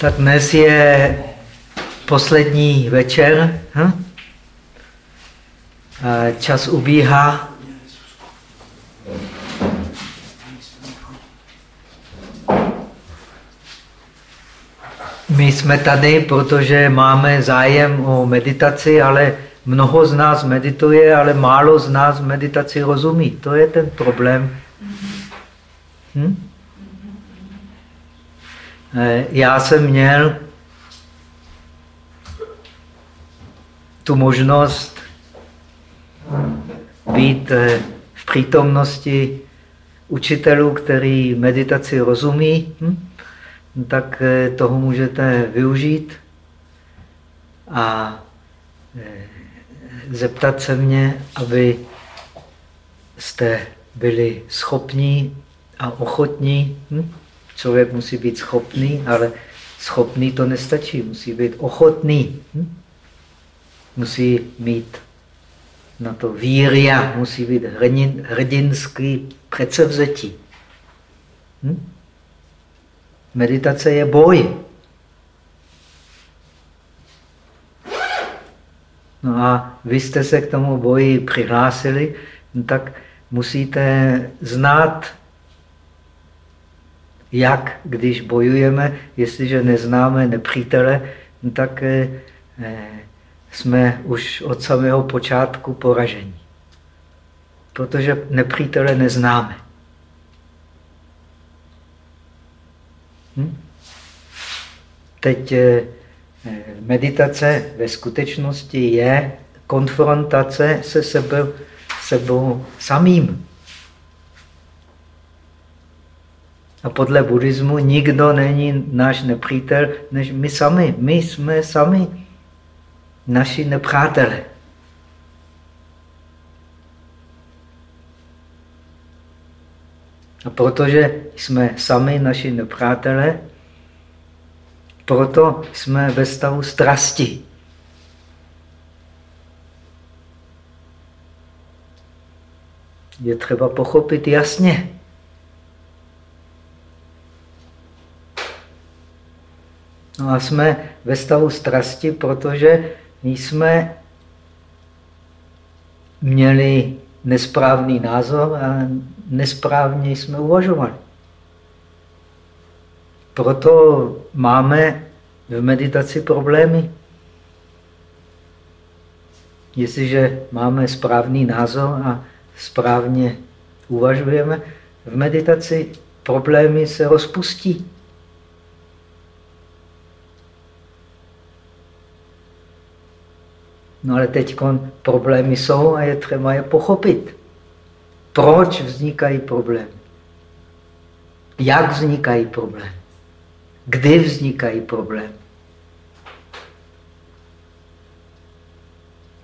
Tak dnes je poslední večer. Hm? Čas ubíhá. My jsme tady, protože máme zájem o meditaci, ale mnoho z nás medituje, ale málo z nás meditaci rozumí. To je ten problém. Hm? Eh, já jsem měl tu možnost být eh, v přítomnosti učitelů, který meditaci rozumí, hm? tak eh, toho můžete využít a zeptat se mě, aby jste byli schopní a ochotní hm? Člověk musí být schopný, ale schopný to nestačí, musí být ochotný. Hm? Musí mít na to víria, musí být hrdin, hrdinský předsevzetí. Hm? Meditace je boj. No a vy jste se k tomu boji přihlásili, no tak musíte znát jak když bojujeme, jestliže neznáme nepřítele, tak eh, eh, jsme už od samého počátku poražení. Protože nepřítele neznáme. Hm? Teď eh, meditace ve skutečnosti je konfrontace se sebou, sebou samým. A podle buddhismu nikdo není náš nepřítel, než my sami. My jsme sami naši nepřátelé. A protože jsme sami naši nepřátelé, proto jsme ve stavu strasti. Je třeba pochopit jasně. No a jsme ve stavu strasti, protože jsme měli nesprávný názor a nesprávně jsme uvažovali. Proto máme v meditaci problémy. Jestliže máme správný názor a správně uvažujeme, v meditaci problémy se rozpustí. No ale teď problémy jsou a je třeba je pochopit. Proč vznikají problémy? Jak vznikají problémy? Kdy vznikají problémy?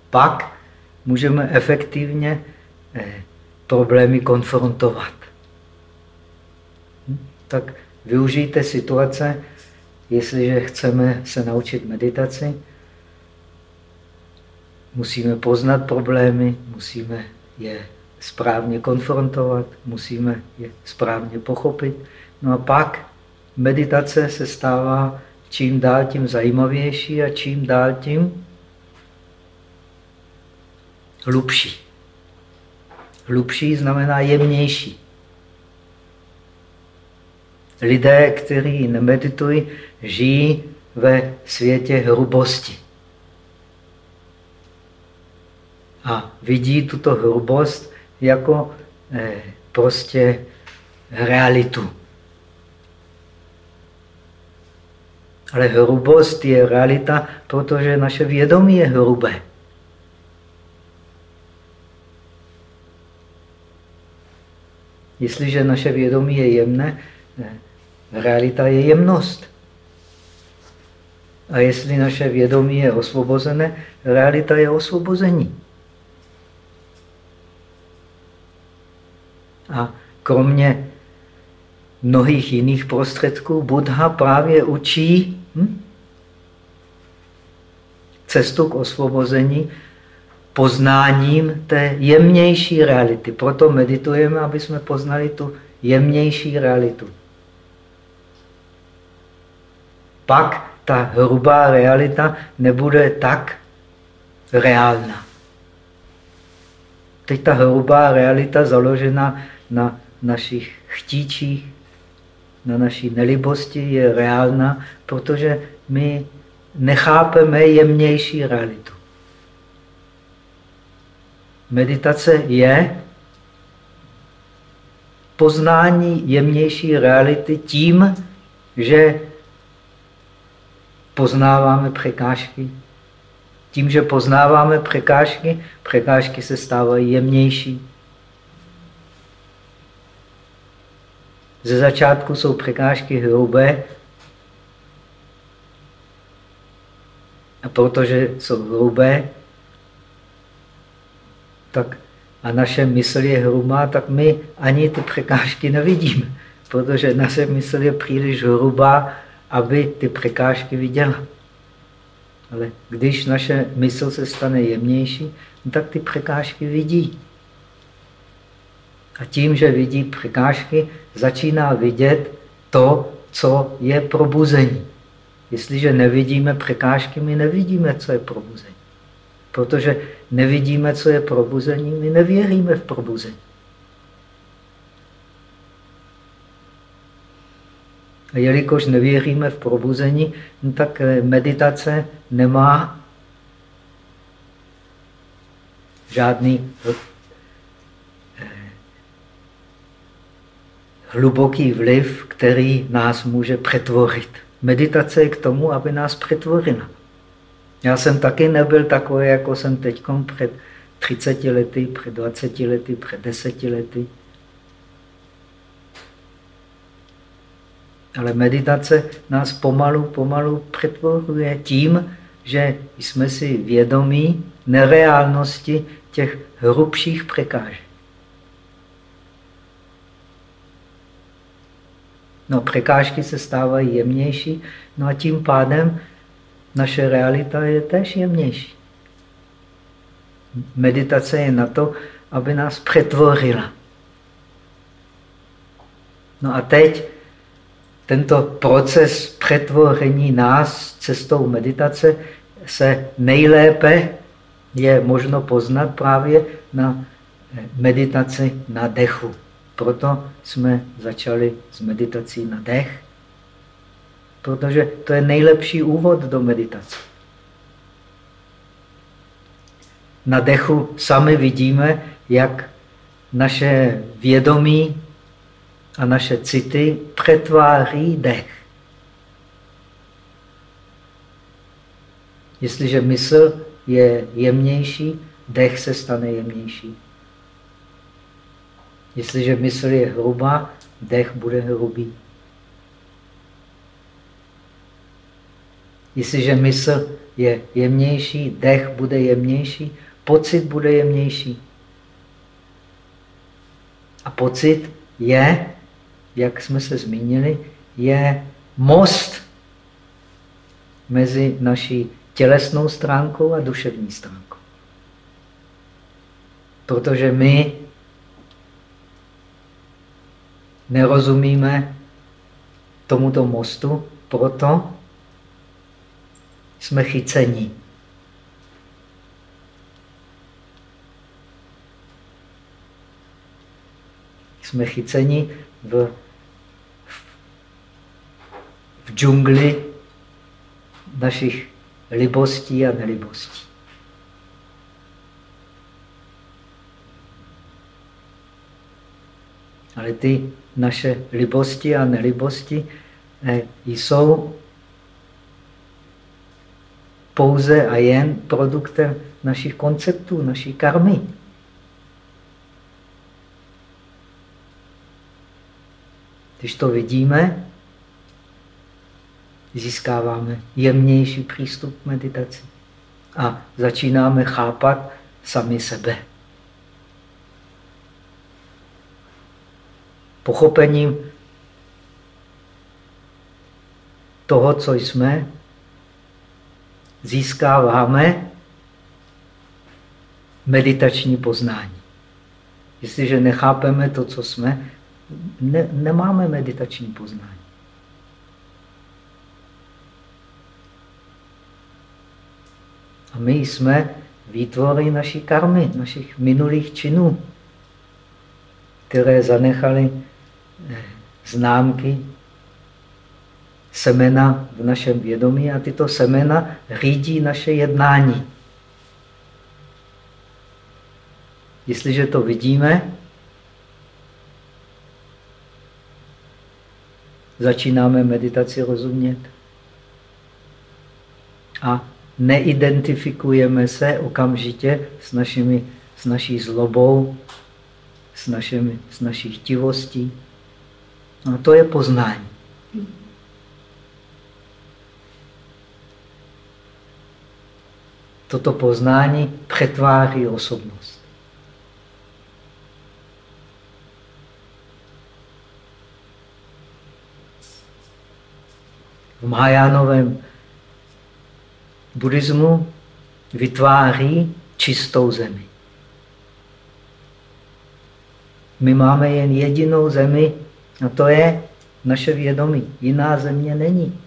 Pak můžeme efektivně eh, problémy konfrontovat. Hm? Tak využijte situace, jestliže chceme se naučit meditaci, Musíme poznat problémy, musíme je správně konfrontovat, musíme je správně pochopit. No a pak meditace se stává čím dál tím zajímavější a čím dál tím hlubší. Hlubší znamená jemnější. Lidé, kteří nemeditují, žijí ve světě hrubosti. A vidí tuto hrubost jako eh, prostě realitu. Ale hrubost je realita, protože naše vědomí je hrubé. Jestliže naše vědomí je jemné, eh, realita je jemnost. A jestli naše vědomí je osvobozené, realita je osvobození. A kromě mnohých jiných prostředků Buddha právě učí hm, cestu k osvobození poznáním té jemnější reality. Proto meditujeme, aby jsme poznali tu jemnější realitu. pak ta hrubá realita nebude tak reálná. Teď ta hrubá realita založená na našich chtíčích, na naší nelibosti je reálná, protože my nechápeme jemnější realitu. Meditace je poznání jemnější reality tím, že poznáváme překážky. Tím, že poznáváme překážky, překážky se stávají jemnější. Ze začátku jsou překážky hrubé, a protože jsou hrubé, tak a naše mysl je hrubá, tak my ani ty překážky nevidíme, protože naše mysl je příliš hrubá, aby ty překážky viděla. Ale když naše mysl se stane jemnější, tak ty překážky vidí. A tím, že vidí překážky, začíná vidět to, co je probuzení. Jestliže nevidíme překážky, my nevidíme, co je probuzení. Protože nevidíme, co je probuzení, my nevěříme v probuzení. A jelikož nevěříme v probuzení, no tak eh, meditace nemá žádný hluboký vliv, který nás může přetvorit. Meditace je k tomu, aby nás přetvorila. Já jsem taky nebyl takový, jako jsem teď před 30 lety, před 20 lety, před 10 lety. Ale meditace nás pomalu, pomalu přetvoruje tím, že jsme si vědomí nereálnosti těch hrubších překážek. No, překážky se stávají jemnější, no a tím pádem naše realita je též jemnější. Meditace je na to, aby nás přetvorila. No a teď tento proces přetvoření nás cestou meditace se nejlépe je možno poznat právě na meditaci na dechu. Proto jsme začali s meditací na dech, protože to je nejlepší úvod do meditace. Na dechu sami vidíme, jak naše vědomí a naše city přetváří dech. Jestliže mysl je jemnější, dech se stane jemnější. Jestliže mysl je hrubá, dech bude hrubý. Jestliže mysl je jemnější, dech bude jemnější, pocit bude jemnější. A pocit je, jak jsme se zmínili, je most mezi naší tělesnou stránkou a duševní stránkou. Protože my nerozumíme tomuto mostu, proto jsme chycení. Jsme chyceni v, v džungli našich libostí a nelibostí. Ale ty naše libosti a nelibosti eh, jsou pouze a jen produktem našich konceptů, naší karmy. Když to vidíme, získáváme jemnější přístup k meditaci a začínáme chápat sami sebe. pochopením toho, co jsme, získáváme meditační poznání. Jestliže nechápeme to, co jsme, ne, nemáme meditační poznání. A my jsme výtvory naší karmy, našich minulých činů, které zanechali známky semena v našem vědomí a tyto semena řídí naše jednání. Jestliže to vidíme, začínáme meditaci rozumět. A neidentifikujeme se okamžitě s, našimi, s naší zlobou, s, našimi, s naší chtivostí. No to je poznání. Toto poznání přetváří osobnost. V Mahajánovém buddhismu vytváří čistou zemi. My máme jen jedinou zemi a to je naše vědomí. Jiná země není.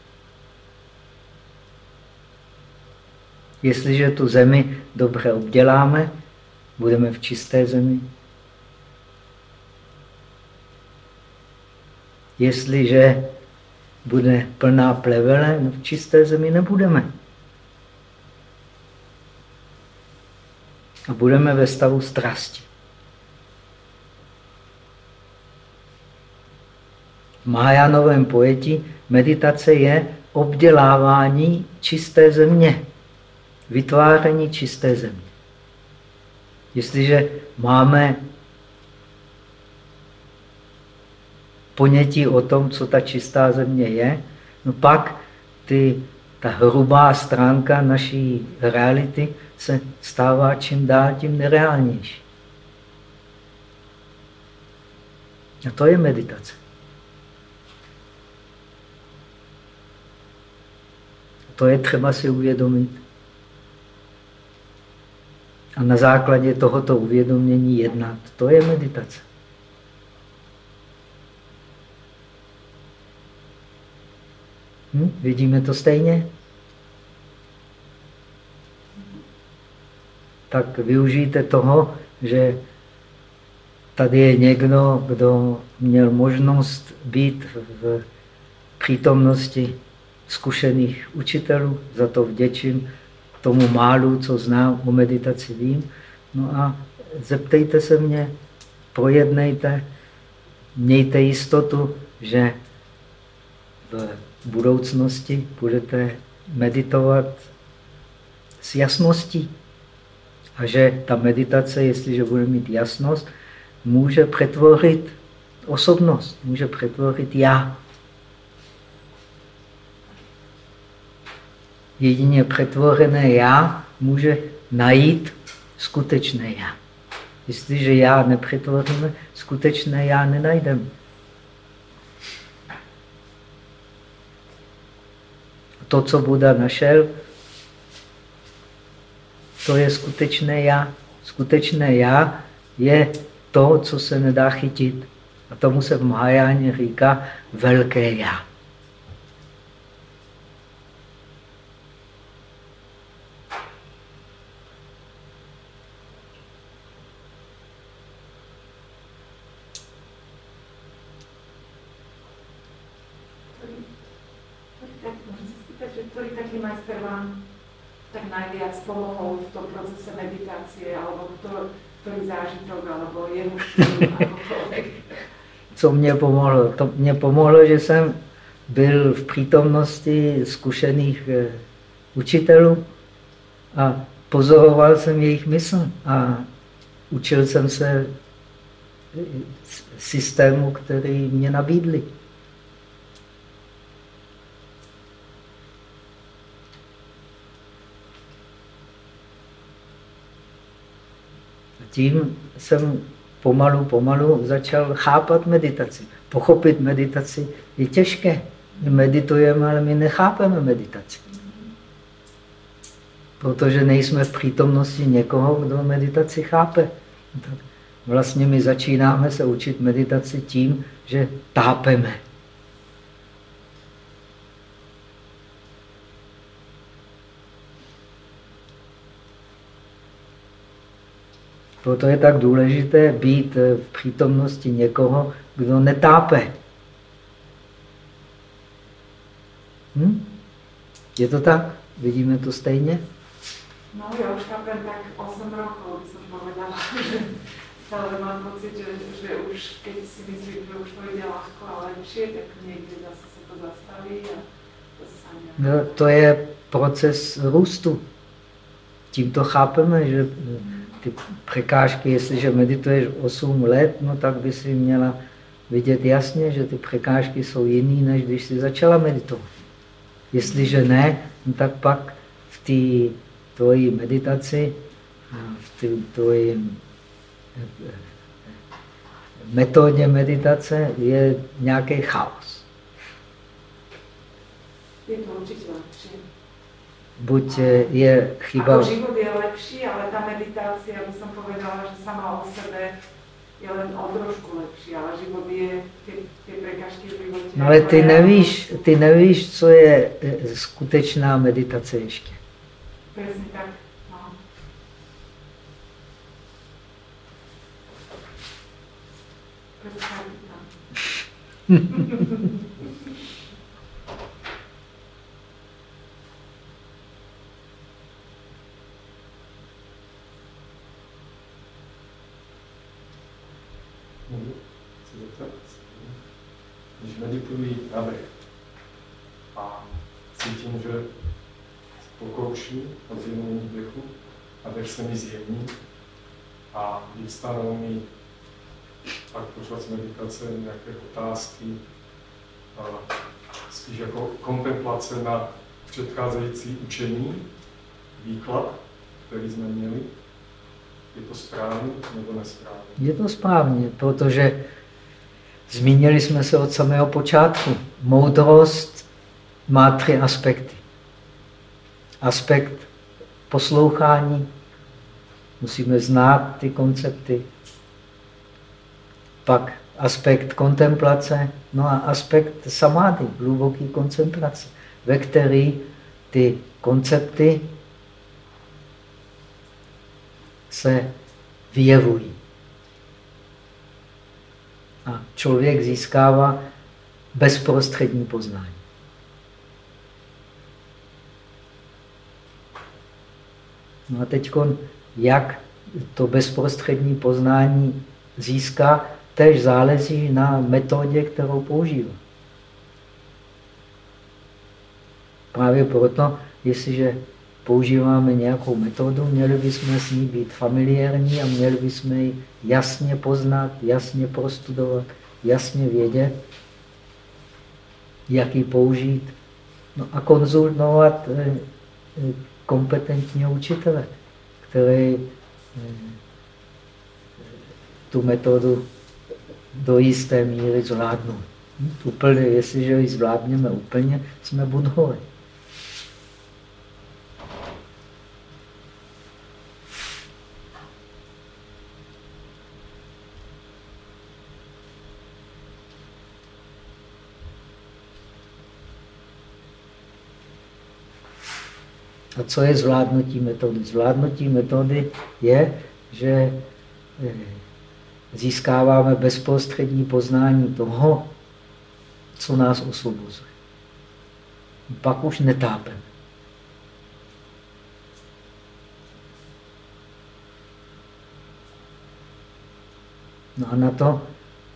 Jestliže tu zemi dobře obděláme, budeme v čisté zemi. Jestliže bude plná plevele, no v čisté zemi nebudeme. A budeme ve stavu strasti. Mahajánovém pojetí meditace je obdělávání čisté země vytváření čisté země. Jestliže máme ponětí o tom, co ta čistá země je, no pak ty, ta hrubá stránka naší reality se stává čím dál tím nereálnější. A to je meditace. To je třeba si uvědomit. A na základě tohoto uvědomění jednat. To je meditace. Hm? Vidíme to stejně? Tak využijte toho, že tady je někdo, kdo měl možnost být v přítomnosti zkušených učitelů. Za to vděčím tomu málu, co znám o meditaci, vím. No a zeptejte se mě, projednejte, mějte jistotu, že v budoucnosti budete meditovat s jasností. A že ta meditace, jestliže bude mít jasnost, může přetvořit osobnost, může přetvořit já. Jedině přetvorené já může najít skutečné já. Jestliže já nepřetvoříme, skutečné já nenajdeme. To, co Buda našel, to je skutečné já. Skutečné já je to, co se nedá chytit. A tomu se v Mahajáně říká velké já. Co mě pomohlo? To mě pomohlo, že jsem byl v přítomnosti zkušených eh, učitelů a pozoroval jsem jejich mysl a učil jsem se eh, systému, který mě nabídli. Tím jsem pomalu, pomalu začal chápat meditaci. Pochopit meditaci je těžké. My meditujeme, ale my nechápeme meditaci. Protože nejsme v přítomnosti někoho, kdo meditaci chápe. Vlastně my začínáme se učit meditaci tím, že tápeme. Proto je tak důležité být v přítomnosti někoho, kdo netápe. Hm? Je to tak? Vidíme to stejně? No já už chápem tak 8 rokov, jsem povedala, že stále mám pocit, že, že už, keď si myslím, že už to jde ľahko a lepšie, tak někdy zase se to zastaví a zase no, To je proces růstu. Tím to chápeme, že ty překážky, jestliže medituješ 8 let, no tak by si měla vidět jasně, že ty překážky jsou jiný, než když jsi začala meditovat. Jestliže ne, no tak pak v té tvojí meditaci, v té tvojí metodě meditace je nějaký chaos. Je to určitě. Buď je chyba... Ako život je lepší, ale ta meditace, já bych povedala, že sama o sebe je len o trošku lepší, ale život je, ty, ty prekažky v životě... No ale ty nevíš, ty nevíš, co je e, skutečná meditace ještě. Přesně tak. No. Když medituji na dech a cítím, že pokouší od zjemnění dechu a dech se mi zjemní a vyvstanou mi pak počas meditace nějaké otázky, spíš jako kontemplace na předcházející učení, výklad, který jsme měli. Je to správně nebo nesprávně? Je to správně, protože zmínili jsme se od samého počátku. Moudrost má tři aspekty. Aspekt poslouchání, musíme znát ty koncepty. Pak aspekt kontemplace, no a aspekt samády, hluboký koncentrace, ve který ty koncepty se vyjevují. A člověk získává bezprostřední poznání. No a teď, jak to bezprostřední poznání získá, tež záleží na metodě, kterou používá. Právě proto, jestliže používáme nějakou metodu, měli bychom s ní být familiární a měli bychom ji jasně poznat, jasně prostudovat, jasně vědět, jak ji použít no a konzultovat eh, eh, kompetentního učitele, který eh, tu metodu do jisté míry zvládnou. Hm, úplně, jestliže ji zvládneme úplně, jsme budhové. A co je zvládnutí metody? Zvládnutí metody je, že eh, získáváme bezprostřední poznání toho, co nás osvobozuje. Pak už netápeme. No a na to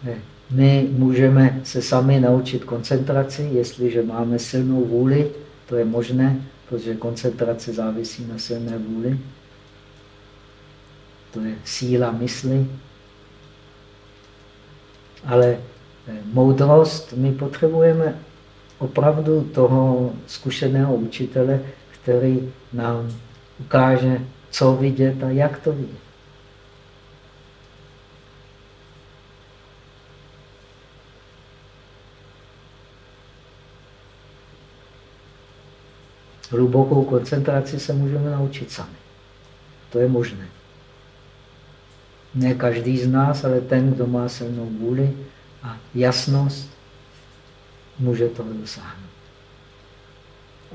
eh, my můžeme se sami naučit koncentraci, jestliže máme silnou vůli, to je možné, protože koncentrace závisí na silné vůli. To je síla mysli. Ale eh, moudrost my potřebujeme opravdu toho zkušeného učitele, který nám ukáže, co vidět a jak to vidět. Hlubokou koncentraci se můžeme naučit sami. To je možné. Ne každý z nás, ale ten, kdo má silnou vůli a jasnost, může to dosáhnout.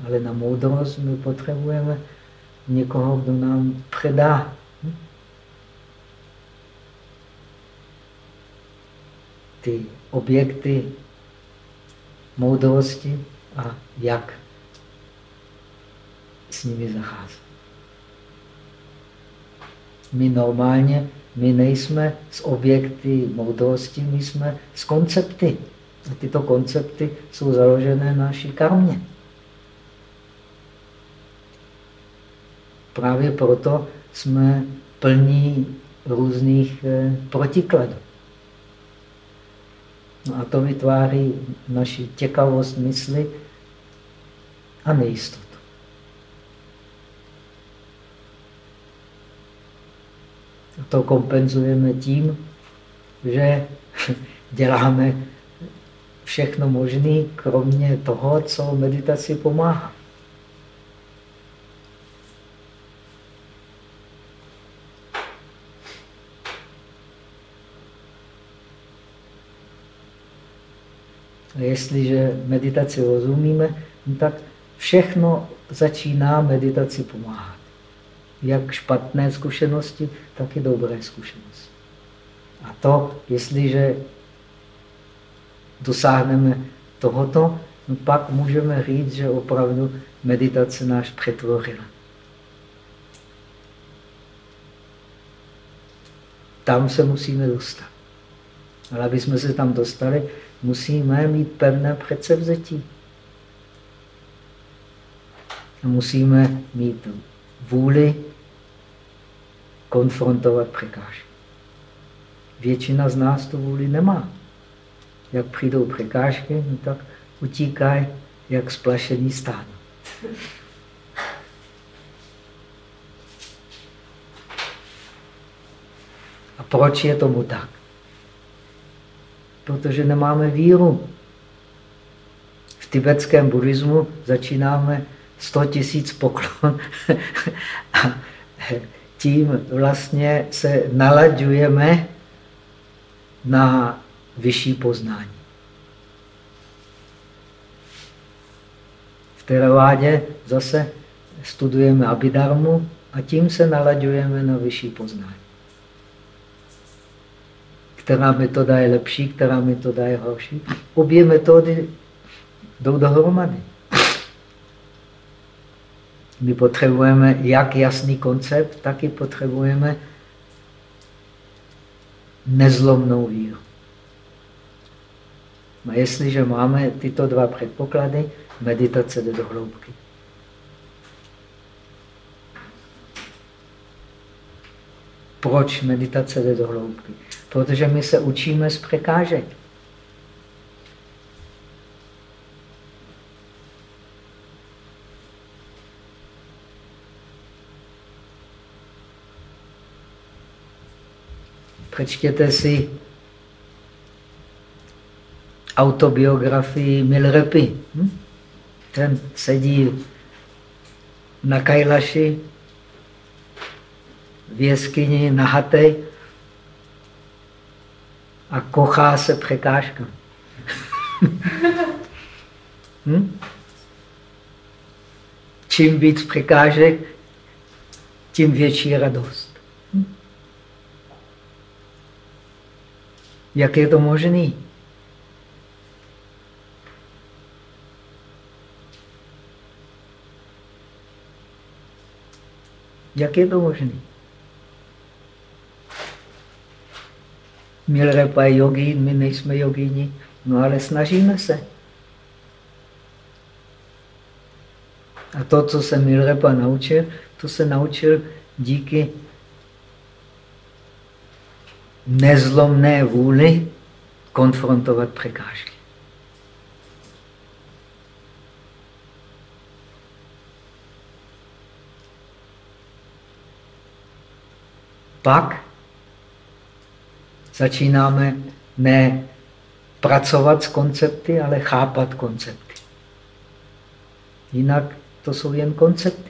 Ale na moudrost my potřebujeme někoho, kdo nám předá. Hm? Ty objekty moudrosti a jak s nimi zacházet. My normálně, my nejsme s objekty moudrosti, my jsme s koncepty. A tyto koncepty jsou založené na naší karmě. Právě proto jsme plní různých eh, protikladů. No a to vytváří naši těkavost mysli a nejistotu. A to kompenzujeme tím, že děláme všechno možné, kromě toho, co meditaci pomáhá. A jestliže meditaci rozumíme, no tak všechno začíná meditaci pomáhat. Jak špatné zkušenosti, tak i dobré zkušenosti. A to, jestliže dosáhneme tohoto, no pak můžeme říct, že opravdu meditace náš přetvořila. Tam se musíme dostat. Ale aby jsme se tam dostali, musíme mít pevné předsevzetí. Musíme mít vůli konfrontovat překážky. Většina z nás tu vůli nemá. Jak přijdou překážky, no tak utíkají jak splašení stáno. A proč je tomu tak? protože nemáme víru. V tibetském buddhismu začínáme 100 tisíc poklon tím vlastně se nalaďujeme na vyšší poznání. V teravádě zase studujeme abidarmu a tím se nalaďujeme na vyšší poznání která metoda je lepší, která metoda je horší. Obě metody jdou dohromady. My potřebujeme jak jasný koncept, tak i potřebujeme nezlomnou víru. A jestliže máme tyto dva předpoklady, meditace jde do hloubky. Proč meditace jde do hloubky? Protože my se učíme z překážek. Přečtěte si autobiografii Milrepy. Hm? Ten sedí na Kajlaši v jeskyni na Hatej a kochá se překážka. hm? Čím víc překážek, tím větší radost. Hm? Jak je to možné? Jak je to možné? Milrepa je jogín, my nejsme jogíni, no ale snažíme se. A to, co se Milrepa naučil, to se naučil díky nezlomné vůli konfrontovat překážky. Pak začínáme ne pracovat s koncepty, ale chápat koncepty. Jinak to jsou jen koncepty.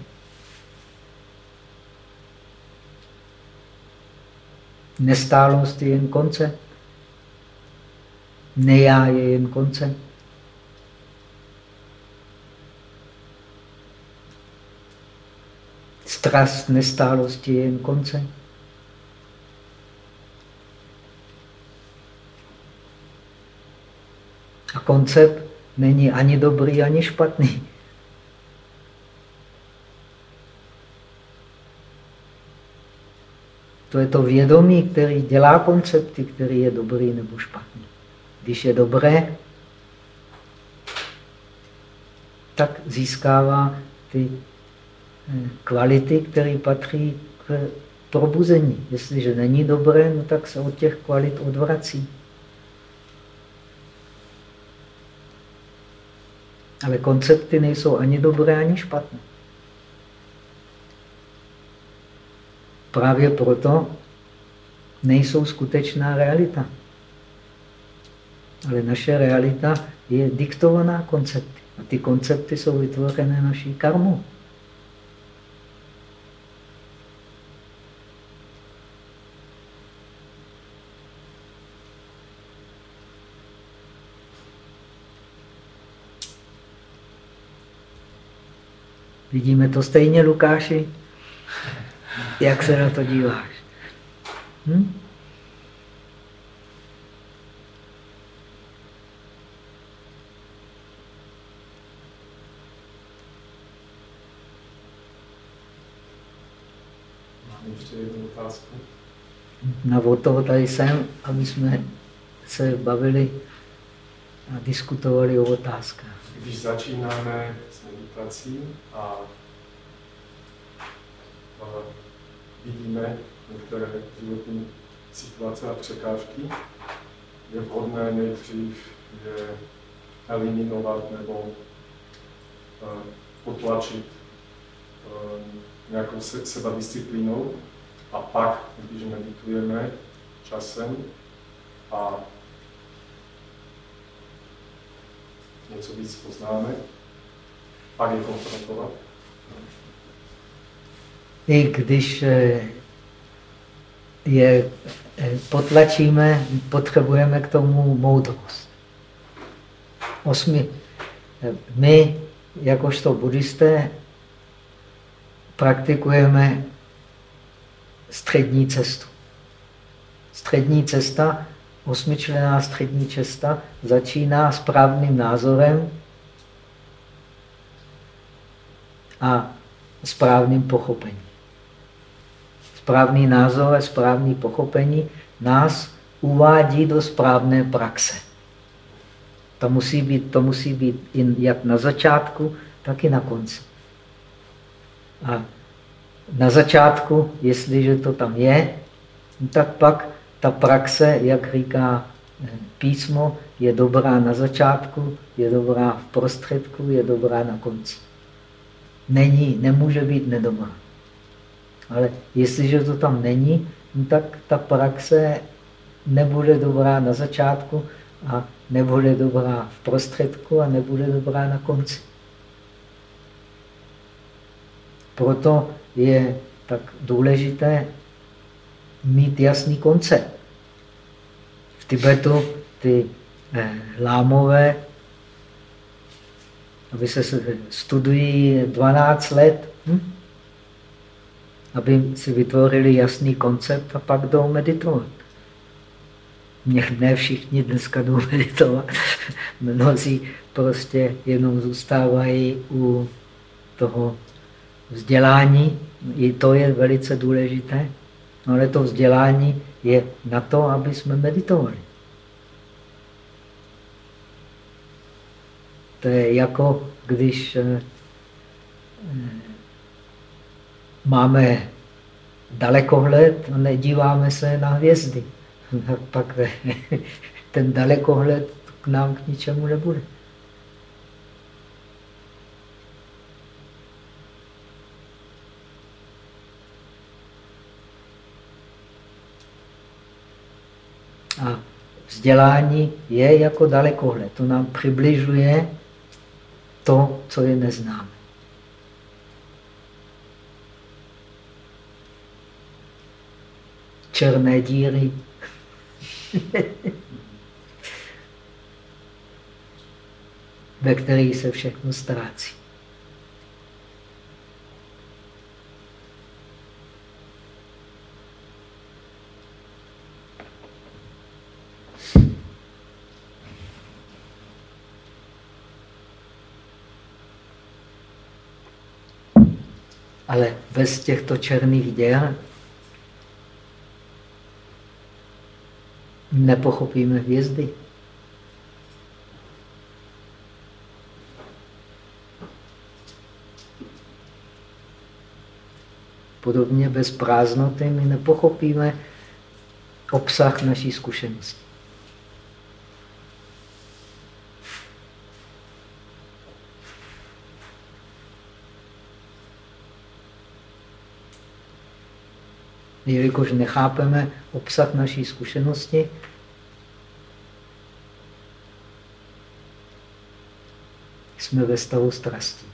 Nestálost je jen koncept. Nejá je jen koncept. Strast nestálosti je jen koncept. A koncept není ani dobrý, ani špatný. To je to vědomí, který dělá koncepty, který je dobrý nebo špatný. Když je dobré, tak získává ty eh, kvality, které patří k probuzení. Jestliže není dobré, no tak se od těch kvalit odvrací. Ale koncepty nejsou ani dobré, ani špatné. Právě proto nejsou skutečná realita. Ale naše realita je diktovaná koncepty. A ty koncepty jsou vytvořené naší karmou. Vidíme to stejně, Lukáši? Jak se na to díváš? Hm? ještě jednu otázku. Na o toho tady jsem, aby jsme se bavili a diskutovali o otázkách. Když začínáme s meditací a vidíme některé životní situace a překážky, je vhodné nejdřív je eliminovat nebo uh, potlačit uh, nějakou se, sebadisciplínou a pak, když meditujeme časem a něco víc poznáme, pak je konfrontovat. I když eh, je eh, potlačíme, potřebujeme k tomu moudrost. Osmi. Eh, my, jakožto buddhisté, praktikujeme střední cestu. Střední cesta, osmičlená střední cesta, začíná správným názorem a správným pochopením. Správný názor a správný pochopení nás uvádí do správné praxe. To musí být, to musí být jak na začátku, tak i na konci. A na začátku, jestliže to tam je, tak pak ta praxe, jak říká eh, písmo, je dobrá na začátku, je dobrá v prostředku, je dobrá na konci. Není, nemůže být nedobrá. Ale jestliže to tam není, tak ta praxe nebude dobrá na začátku a nebude dobrá v prostředku a nebude dobrá na konci. Proto je tak důležité mít jasný koncept. V Tibetu ty eh, lámové, aby se studují 12 let, hm? Aby si vytvořili jasný koncept a pak jdou meditovat. Ne všichni dneska jdou meditovat. Mnozí prostě jenom zůstávají u toho vzdělání, i to je velice důležité, ale to vzdělání je na to, aby jsme meditovali. To je jako když eh, máme dalekohled a nedíváme se na hvězdy. Pak ten dalekohled k nám k ničemu nebude. A vzdělání je jako dalekohled. To nám přibližuje to, co je neznáme. černé díry. ve který se všechno ztrácí. Ale bez těchto černých děl. Nepochopíme hvězdy. Podobně bez prázdnoty my nepochopíme obsah naší zkušenosti. Jelikož nechápeme obsah naší zkušenosti, jsme ve stavu strasti.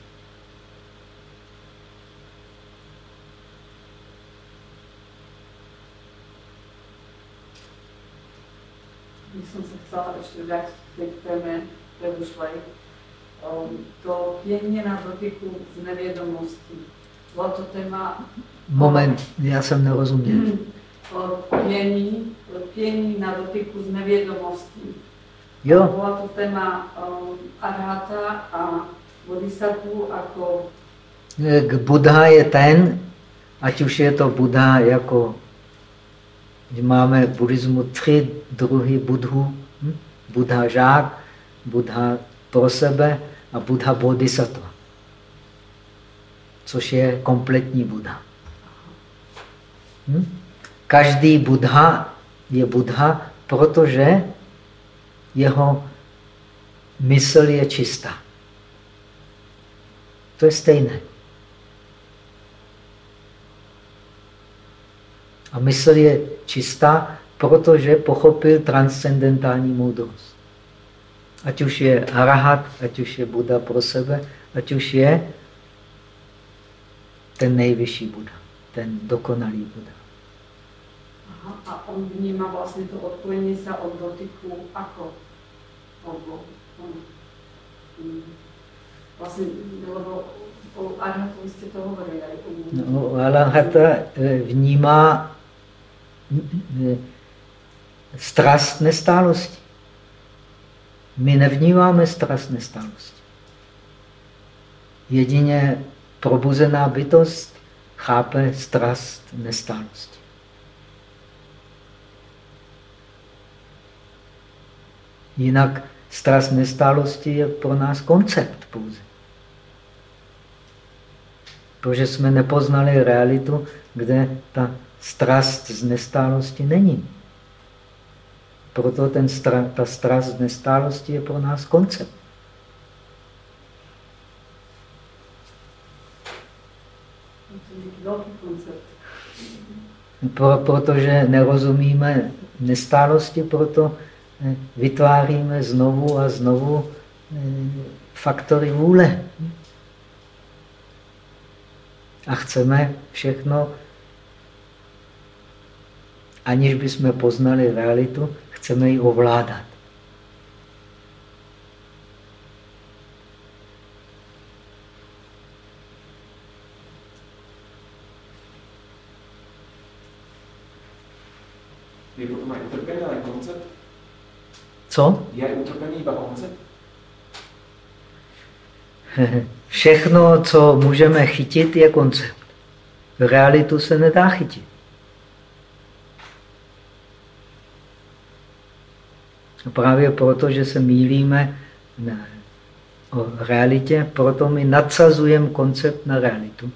jsem. Um, to pěně na dotyku z nevědomostí. Byla to téma... Moment, já jsem nerozuměl. Pění, pění na dotyku z nevědomostí. Jo. Byla to téma um, arhata a bodhisattva jako... K Buddha je ten, ať už je to Buddha jako máme v buddhismu tři druhy budhu. Hm? Buddha žák, Buddha pro sebe a Buddha bodhisattva. Což je kompletní Buddha. Hm? Každý Buddha je Buddha, protože jeho mysl je čistá. To je stejné. A mysl je čistá, protože pochopil transcendentální moudrost. Ať už je arahat, ať už je Buddha pro sebe, ať už je ten nejvyšší Buddha, ten dokonalý Buddha. Aha, a on vnímá vlastně to odpojení se od dotyku jako Vlastně, lebo o arhatu jste to hovorili. No, arhata eh, vnímá strast nestálosti. My nevnímáme strast nestálosti. Jedině probuzená bytost chápe strast nestálosti. Jinak strast nestálosti je pro nás koncept pouze. Protože jsme nepoznali realitu, kde ta strast z nestálosti není. Proto ten stra, ta strast z nestálosti je pro nás koncept. Pro, protože nerozumíme nestálosti, proto eh, vytváříme znovu a znovu eh, faktory vůle. A chceme všechno aniž bychom poznali realitu, chceme ji ovládat. Je potom utrpení, ale koncept? Co? Je utrpení iba koncept? Všechno, co můžeme chytit, je koncept. Realitu se nedá chytit. Právě proto, že se mýlíme o realitě, proto my nadsazujeme koncept na realitu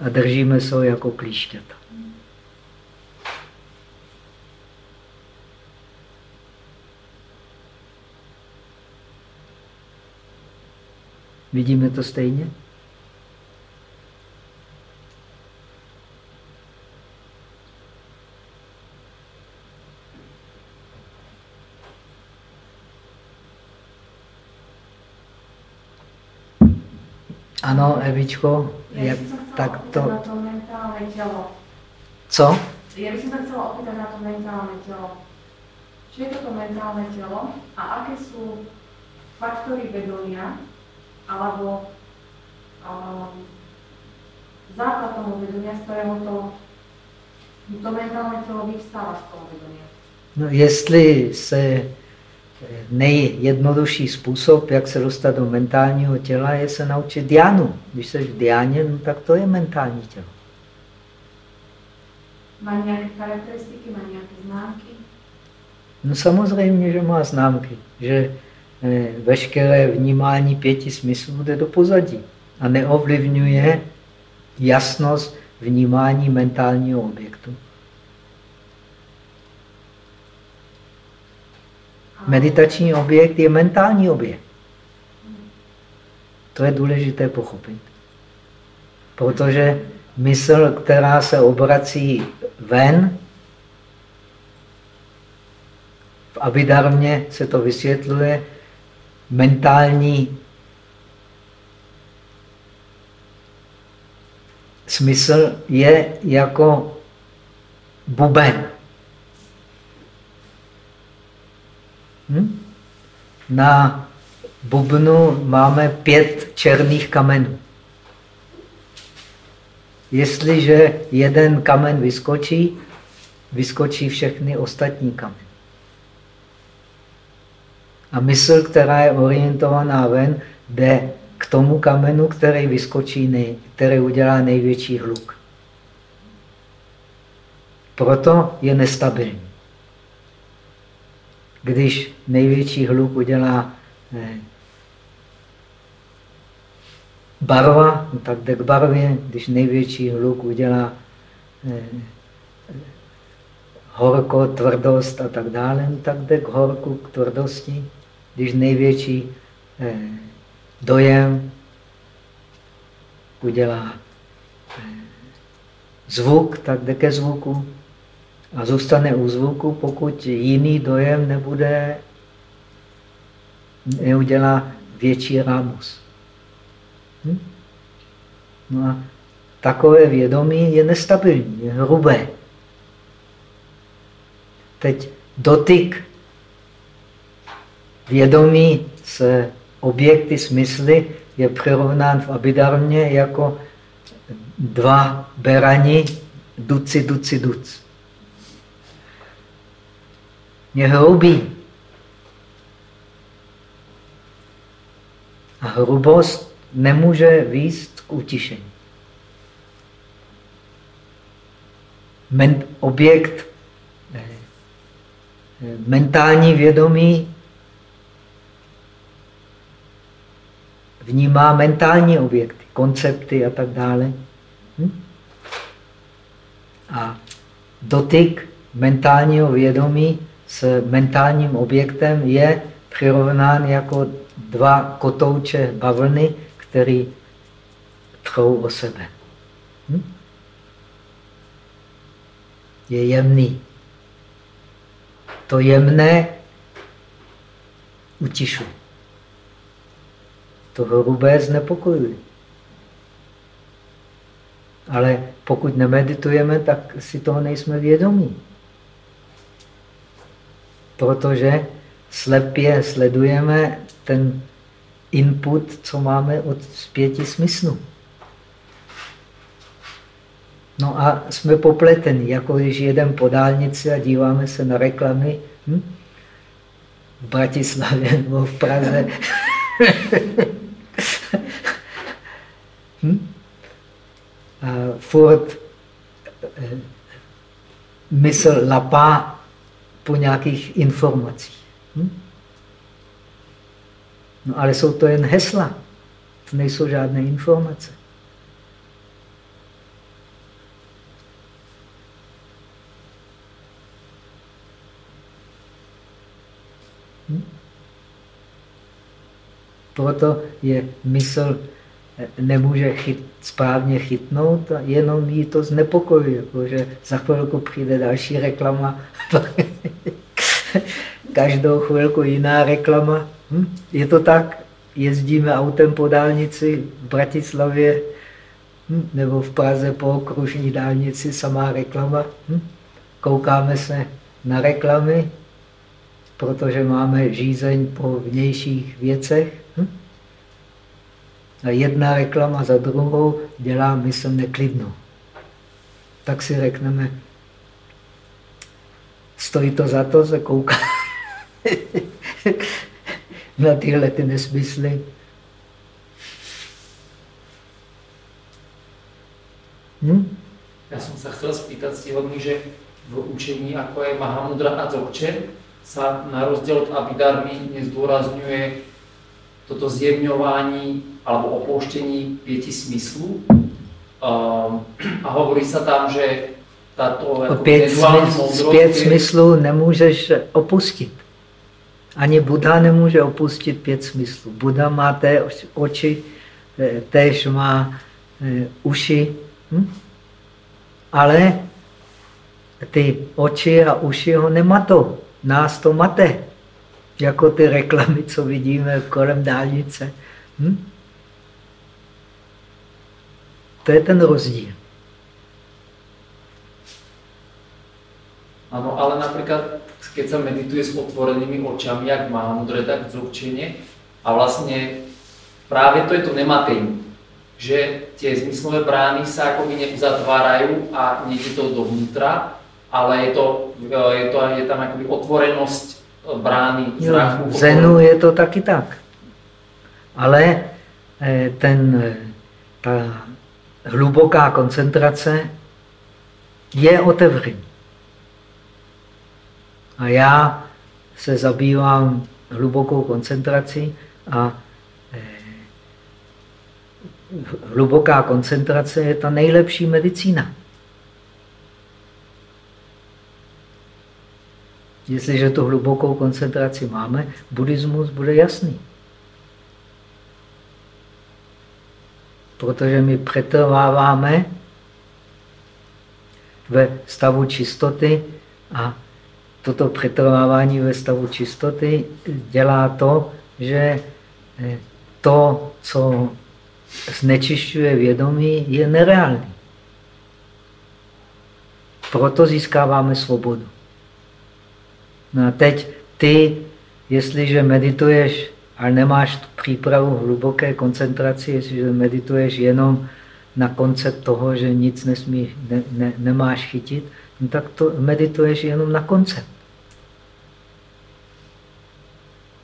a držíme se ho jako klíšťata. Vidíme to stejně? Ano, Evičko, jak, tak to... Na to mentální tělo. Co? Já bych se chtěla opýtat na to mentální tělo. Čo je toto mentální tělo a aké jsou faktory vedomia alebo um, základ toho vedomia, z kterého to, to mentální tělo vyvstává z toho vedomia? No, jestli se nejjednodušší způsob, jak se dostat do mentálního těla, je se naučit diánu. Když jsi v diáně, no, tak to je mentální tělo. Má nějaké charakteristiky, má nějaké známky? No samozřejmě, že má známky. Že veškeré vnímání pěti smyslů jde do pozadí a neovlivňuje jasnost vnímání mentálního objektu. Meditační objekt je mentální objekt. To je důležité pochopit. Protože mysl, která se obrací ven, v abidarmě se to vysvětluje, mentální smysl je jako buben. Hm? Na bubnu máme pět černých kamenů. Jestliže jeden kamen vyskočí, vyskočí všechny ostatní kameny. A mysl, která je orientovaná ven, jde k tomu kamenu, který vyskočí, nej, který udělá největší hluk. Proto je nestabilní. Když největší hluk udělá barva, no tak jde k barvě. Když největší hluk udělá horko, tvrdost a tak dále, no tak jde k horku, k tvrdosti. Když největší eh, dojem udělá zvuk, tak jde ke zvuku a zůstane u zvuku, pokud jiný dojem nebude, neudělá větší rámus. Hm? No a takové vědomí je nestabilní, je hrubé. Teď dotyk vědomí s objekty, smysly je přirovnán v abidarmě jako dva berani duci, duci, duc je hrubý. A hrubost nemůže výst k utišení. Men, objekt, eh, mentální vědomí vnímá mentální objekty, koncepty a tak dále. Hm? A dotyk mentálního vědomí s mentálním objektem je přirovnán jako dva kotouče bavlny, který trou o sebe. Hm? Je jemný. To jemné utišuje. To hrubé znepokojuje. Ale pokud nemeditujeme, tak si toho nejsme vědomí protože slepě sledujeme ten input, co máme od pěti smyslů. No a jsme popleteni, jako když jedeme po dálnici a díváme se na reklamy hm? v Bratislavě nebo v Praze. hm? A furt eh, mysl lapá po nějakých informacích. Hm? No ale jsou to jen hesla, to nejsou žádné informace. Hm? Proto je mysl nemůže chyt, správně chytnout jenom jí to znepokojuje, protože za chvilku přijde další reklama, každou chvilku jiná reklama. Hm? Je to tak, jezdíme autem po dálnici v Bratislavě hm? nebo v Praze po okružní dálnici, samá reklama. Hm? Koukáme se na reklamy, protože máme žízeň po vnějších věcech. Jedna reklama za druhou dělá mysl neklidnou. Tak si řekneme, stojí to za to se koukat. na tyhle ty nesmysly. Hm? Já jsem se chtěl spýtat stihodný, že v učení, jako je Mahamudra a Dzogchen, sa na rozdíl od Abhidharmy nezdůrazňuje toto zjemňování alebo opouštění pěti smyslů. Um, a hovorí se tam, že tato jako pět, smysl, pět smyslů nemůžeš opustit. Ani Buddha nemůže opustit pět smyslů. Buddha má té oči, eh, též má e, uši, hm? ale ty oči a uši ho nematou. Nás to mate. Jako ty reklamy, co vidíme kolem dálnice. Hm? To je ten rozdíl. Ano, ale například, keď se medituje s otvorenými očami, jak má mudre, tak zrubčeně, a vlastně právě to je to nematení, že tie zmyslové brány se akoby neuzatvárají a nejde to dovnitra, ale je, to, je, to, je tam akoby otvorenost brány zraku. v Zenu je to taky tak. Ale eh, ten, eh, ta hluboká koncentrace je otevření. A já se zabývám hlubokou koncentrací a eh, hluboká koncentrace je ta nejlepší medicína. Jestliže tu hlubokou koncentraci máme, buddhismus bude jasný. Protože my přetrváváme ve stavu čistoty a toto přetrvávání ve stavu čistoty dělá to, že eh, to, co znečišťuje vědomí, je nereálný. Proto získáváme svobodu. No a teď ty, jestliže medituješ, ale nemáš přípravu hluboké koncentraci, jestliže medituješ jenom na koncept toho, že nic nesmí, ne, ne, nemáš chytit, no tak to medituješ jenom na koncept.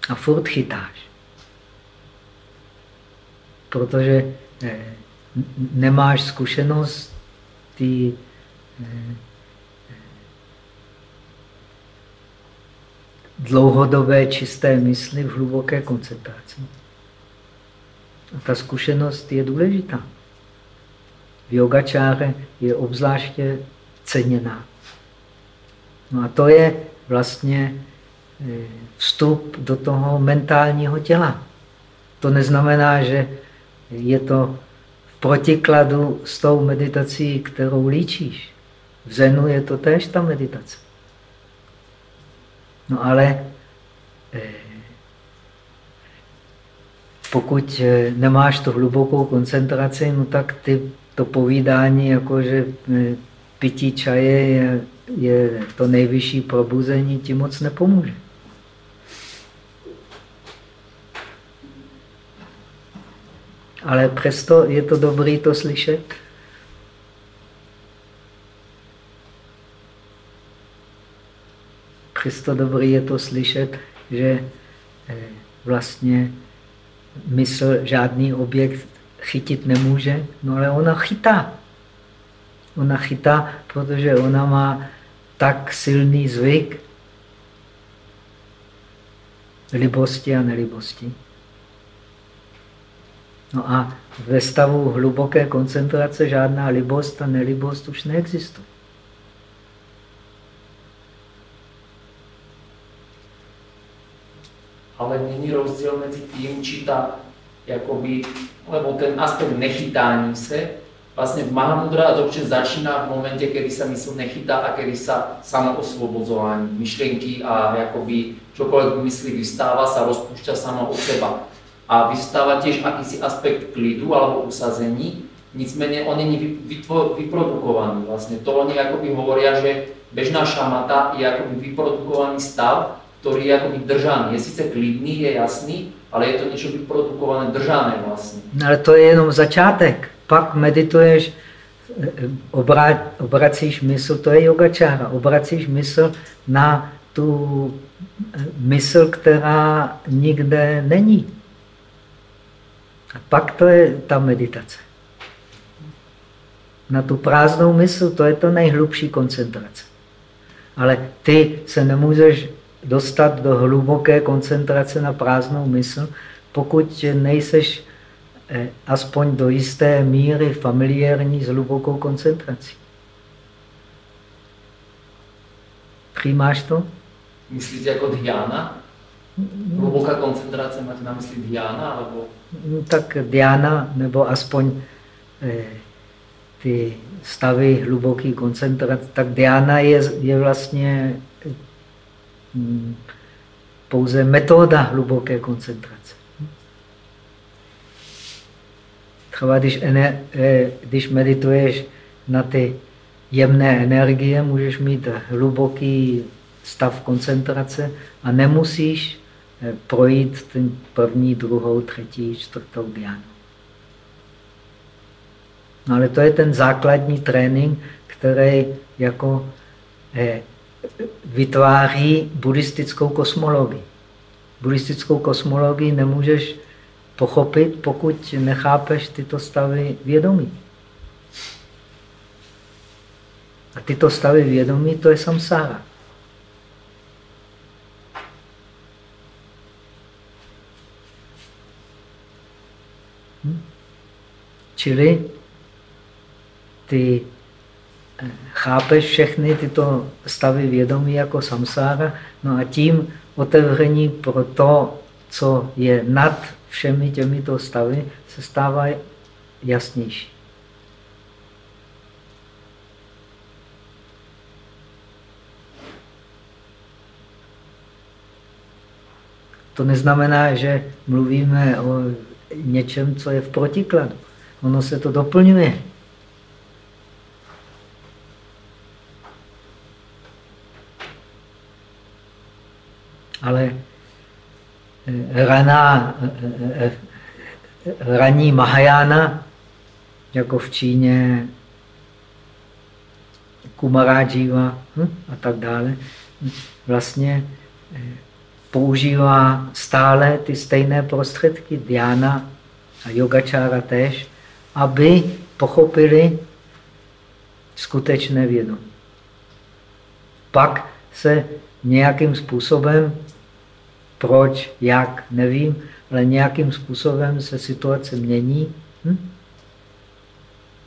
A furt chytáš. Protože eh, nemáš zkušenost ty eh, dlouhodobé čisté mysli v hluboké koncentraci. Ta zkušenost je důležitá. V yogačáře je obzvláště ceněná. No a to je vlastně eh, vstup do toho mentálního těla. To neznamená, že je to v protikladu s tou meditací, kterou líčíš. V Zenu je to též ta meditace. No ale eh, pokud eh, nemáš tu hlubokou koncentraci, no tak ty, to povídání, jako že eh, pití čaje je, je to nejvyšší probuzení, ti moc nepomůže. Ale přesto je to dobré to slyšet. Přesto dobrý je to slyšet, že eh, vlastně mysl žádný objekt chytit nemůže, no ale ona chytá. Ona chytá, protože ona má tak silný zvyk libosti a nelibosti. No a ve stavu hluboké koncentrace žádná libost a nelibost už neexistuje. Ale není rozdíl mezi tím, či ta, jakoby, lebo ten aspekt nechytání se, vlastně Mahamudra a to začíná v momentě, kdy se mysl nechytá a kdy se samoosvobozování myšlenky a jakoby čokoliv v mysli vystává, se rozpúšťa samo od seba. A vystává těž akýsi aspekt klidu alebo usazení, nicméně on není vyprodukovaný. Vlastně to oni jakoby hovorí, že bežná šamata je jakoby vyprodukovaný stav, který je jakoby držaný. Je sice klidný, je jasný, ale je to něco vyprodukované, držané vlastně. No, ale to je jenom začátek. Pak medituješ, obracíš mysl, to je yogačára, obracíš mysl na tu mysl, která nikde není. A pak to je ta meditace. Na tu prázdnou mysl, to je to nejhlubší koncentrace. Ale ty se nemůžeš dostat do hluboké koncentrace na prázdnou mysl, pokud nejseš eh, aspoň do jisté míry familiární s hlubokou koncentrací. Přijímáš to? Myslíte jako Diana? Hluboká koncentrace, máte na mysli Diana? Alebo... No, tak Diana, nebo aspoň eh, ty stavy hluboké koncentrace, tak Diana je, je vlastně pouze metoda hluboké koncentrace. Třeba když, eh, když medituješ na ty jemné energie, můžeš mít hluboký stav koncentrace a nemusíš eh, projít ten první, druhou, třetí, čtvrtou diánu. No ale to je ten základní trénink, který jako eh, vytváří buddhistickou kosmologii. Buddhistickou kosmologii nemůžeš pochopit, pokud nechápeš tyto stavy vědomí. A tyto stavy vědomí, to je samsára. Hm? Čili ty chápeš všechny tyto stavy vědomí jako samsára, no a tím otevření pro to, co je nad všemi těmito stavy, se stává jasnější. To neznamená, že mluvíme o něčem, co je v protikladu. Ono se to doplňuje. Ale eh, raná, eh, eh, raní Mahajana, jako v Číně, Kumarajiva hm, a tak dále, vlastně používá stále ty stejné prostředky, Diana a yogačára tež, aby pochopili skutečné vědomí. Pak se nějakým způsobem, proč, jak, nevím, ale nějakým způsobem se situace mění. Hm?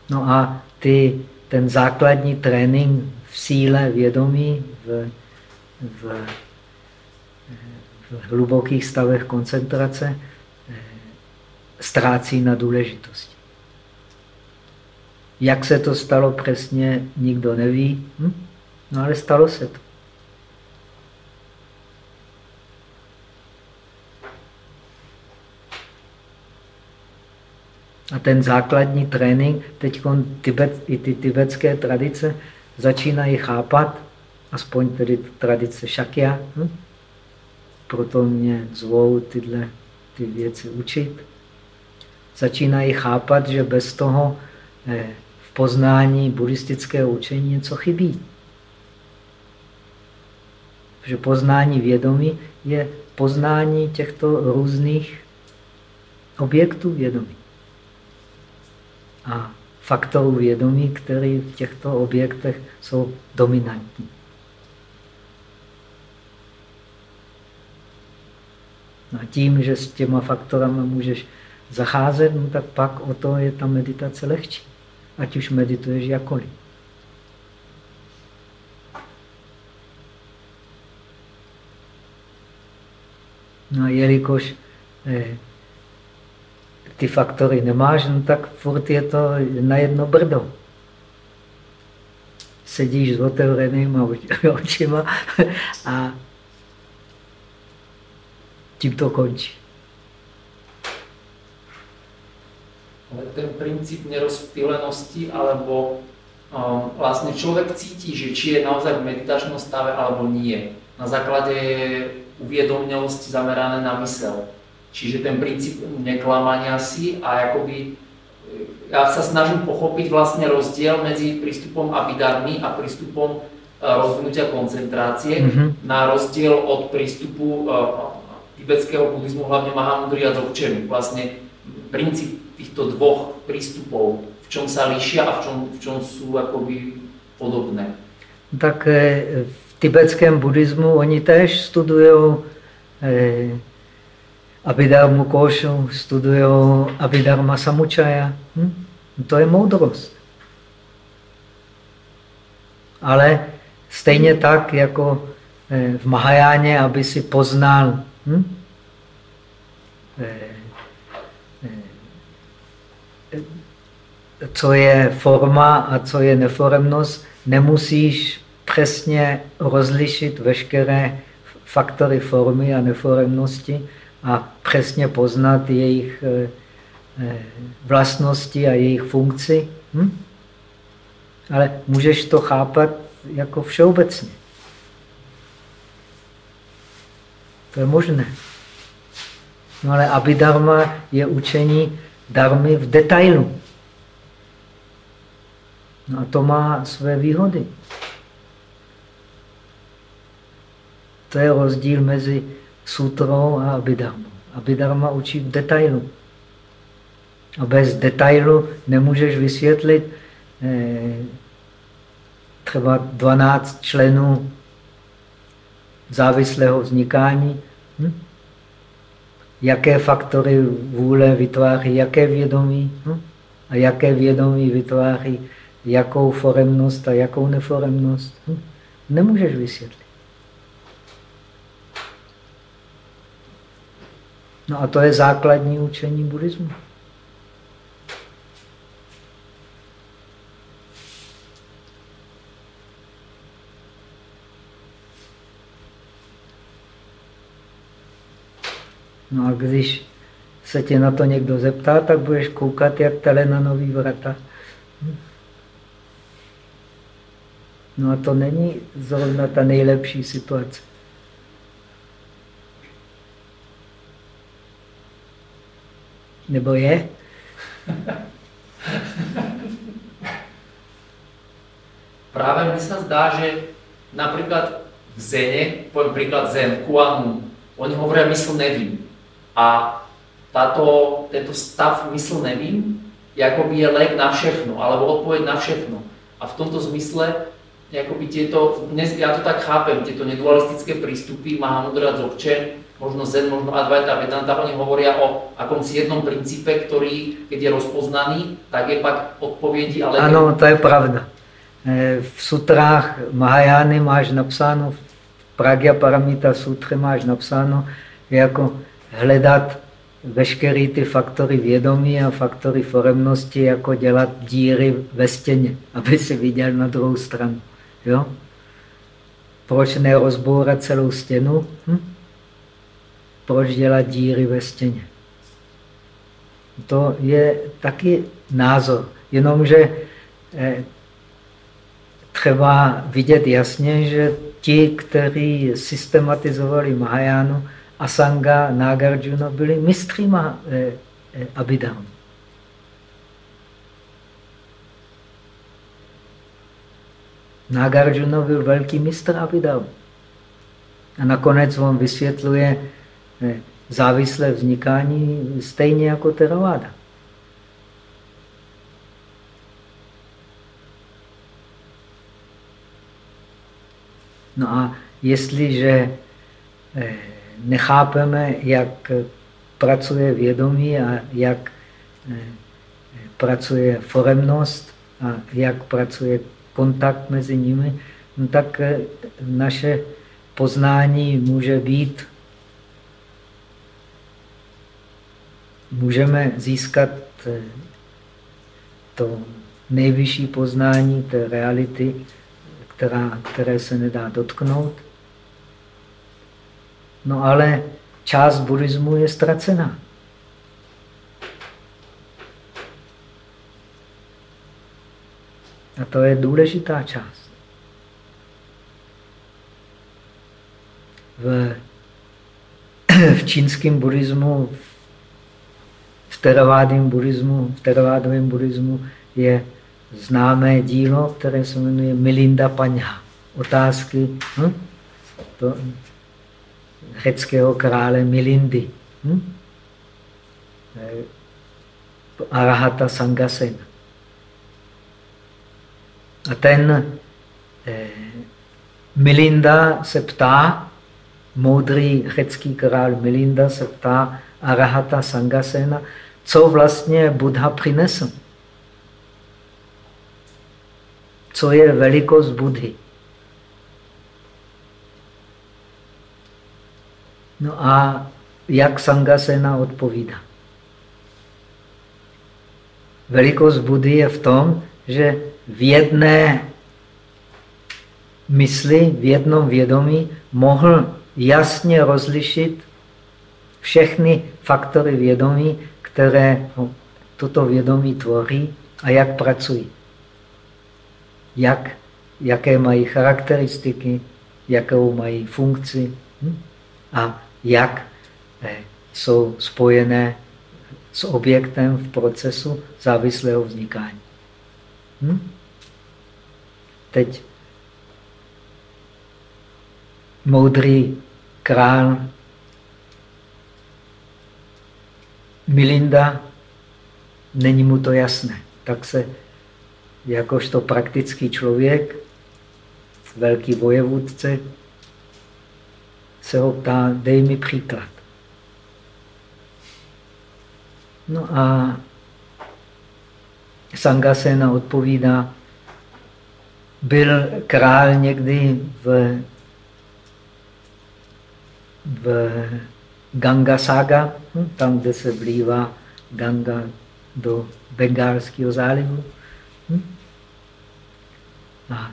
No a ty, ten základní trénink v síle vědomí, v, v v hlubokých stavech koncentrace eh, ztrácí na důležitosti. Jak se to stalo přesně, nikdo neví. Hm? No ale stalo se to. A ten základní trénink, teď Tibet, i ty tibetské tradice začínají chápat, aspoň tedy tradice Shakya, hm? proto mě zvou tyhle ty věci učit. Začínají chápat, že bez toho eh, v poznání buddhistického učení něco chybí. Že poznání vědomí je poznání těchto různých objektů vědomí. A faktorů vědomí, které v těchto objektech jsou dominantní. No a tím, že s těma faktorami můžeš zacházet, no tak pak o to je ta meditace lehčí. Ať už medituješ jakoliv. No a jelikož eh, ty faktory nemáš, no tak furt je to na jedno brdo. Sedíš s otevřenýma očima a tím to končí. Ale ten princíp nerozptýlenosti, alebo um, vlastne človek cíti, že či je naozaj v meditačnom stave alebo nie. Na základe uviedomnelosti zamerané na mysel. Čiže ten princíp neklamania si a akoby ja sa snažím pochopiť vlastne rozdiel medzi prístupom abidarmy a prístupom rozvinutia koncentrácie, mm -hmm. na rozdiel od prístupu tibetského buddhizmu, hlavne Mahamudry a Dzogčenu. Vlastne princíp týchto dvoch prístupov, v čom sa líšia a v čom, v čom sú akoby podobné. Tak eh, v tibetském buddhismu oni též studují Abhidharmu Košu, studují Abhidharma Samučaja. Hm? To je moudrost. Ale stejně tak, jako eh, v Mahajáně, aby si poznal, hm? Eh, eh, co je forma a co je neforemnost, nemusíš přesně rozlišit veškeré faktory formy a neforemnosti a přesně poznat jejich vlastnosti a jejich funkci. Hm? Ale můžeš to chápat jako všeobecně. To je možné. No ale abhidharma je učení darmy v detailu. No a to má své výhody. To je rozdíl mezi sutrou a abhidharmou. Abhidharma učí v detailu. A bez detailu nemůžeš vysvětlit eh, třeba 12 členů závislého vznikání. Hm? Jaké faktory vůle vytváří jaké vědomí hm? a jaké vědomí vytváří jakou foremnost a jakou neforemnost. Hm? Nemůžeš vysvětlit. No a to je základní učení buddhismu. No a když se tě na to někdo zeptá, tak budeš koukat jak tele na nový vrata. No a to není zrovna ta nejlepší situace. Nebo je? Práve mi sa zdá, že napríklad v Zene, poviem príklad Zen, Kuanu, oni hovoria mysl nevím. A táto, tento stav mysl nevím, jakoby je lék na všechno, alebo odpoveď na všechno. A v tomto zmysle jakoby tieto, dnes ja to tak chápem, tieto nedualistické prístupy Mahamudra Dzogchen, možno Zen, možno Advaita Vedanta, oni hovoria o akomsi jednom princípe, ktorý, keď je rozpoznaný, tak je pak odpovědí, ale... Ano, to je pravda. E, v sutrách Mahajány máš napsáno, v Pragya Paramita sutře máš napsáno, jako hledat veškeré ty faktory vědomí a faktory foremnosti, jako dělat díry ve stěně, aby si viděl na druhou stranu. Jo? Proč nerozbourat celou stěnu? Hm? Proč dělat díry ve stěně? To je taky názor, jenomže eh, třeba vidět jasně, že ti, kteří systematizovali Mahajánu, Asanga, Nagarjuna byli mistry eh, eh, Abhidharma. Nagarjuna byl velký mistr Abhidharma. A nakonec on vysvětluje závislé vznikání stejně jako Theravada. No a jestliže eh, nechápeme, jak pracuje vědomí a jak eh, pracuje foremnost a jak pracuje kontakt mezi nimi, no tak eh, naše poznání může být, můžeme získat eh, to nejvyšší poznání té reality, která, které se nedá dotknout, No ale část buddhismu je ztracená. A to je důležitá část. V, v čínském buddhismu, v teravádním buddhismu, v teravádovém buddhismu je známé dílo, které se jmenuje Milinda Paňha. otázky hm? to, řeckého krále Milindy. Hm? Arahata Sangasena. A ten eh, Milinda se ptá, moudrý řecký král Milinda se ptá Arahata Sangasena, co vlastně Buddha přinesl. Co je velikost Budhy. No a jak Sangasena odpovídá? Velikost Budhy je v tom, že v jedné mysli, v jednom vědomí mohl jasně rozlišit všechny faktory vědomí, které toto vědomí tvoří a jak pracují. Jak, jaké mají charakteristiky, jakou mají funkci hm? a jak eh, jsou spojené s objektem v procesu závislého vznikání. Hm? Teď moudrý král Milinda, není mu to jasné. Tak se jakožto praktický člověk, velký vojevůdce, se ho ptá, dej mi příklad. No a Sangasena odpovídá, byl král někdy v, v Ganga Saga, hm, tam, kde se vlívá Ganga do Bengálského zálivu. Hm. A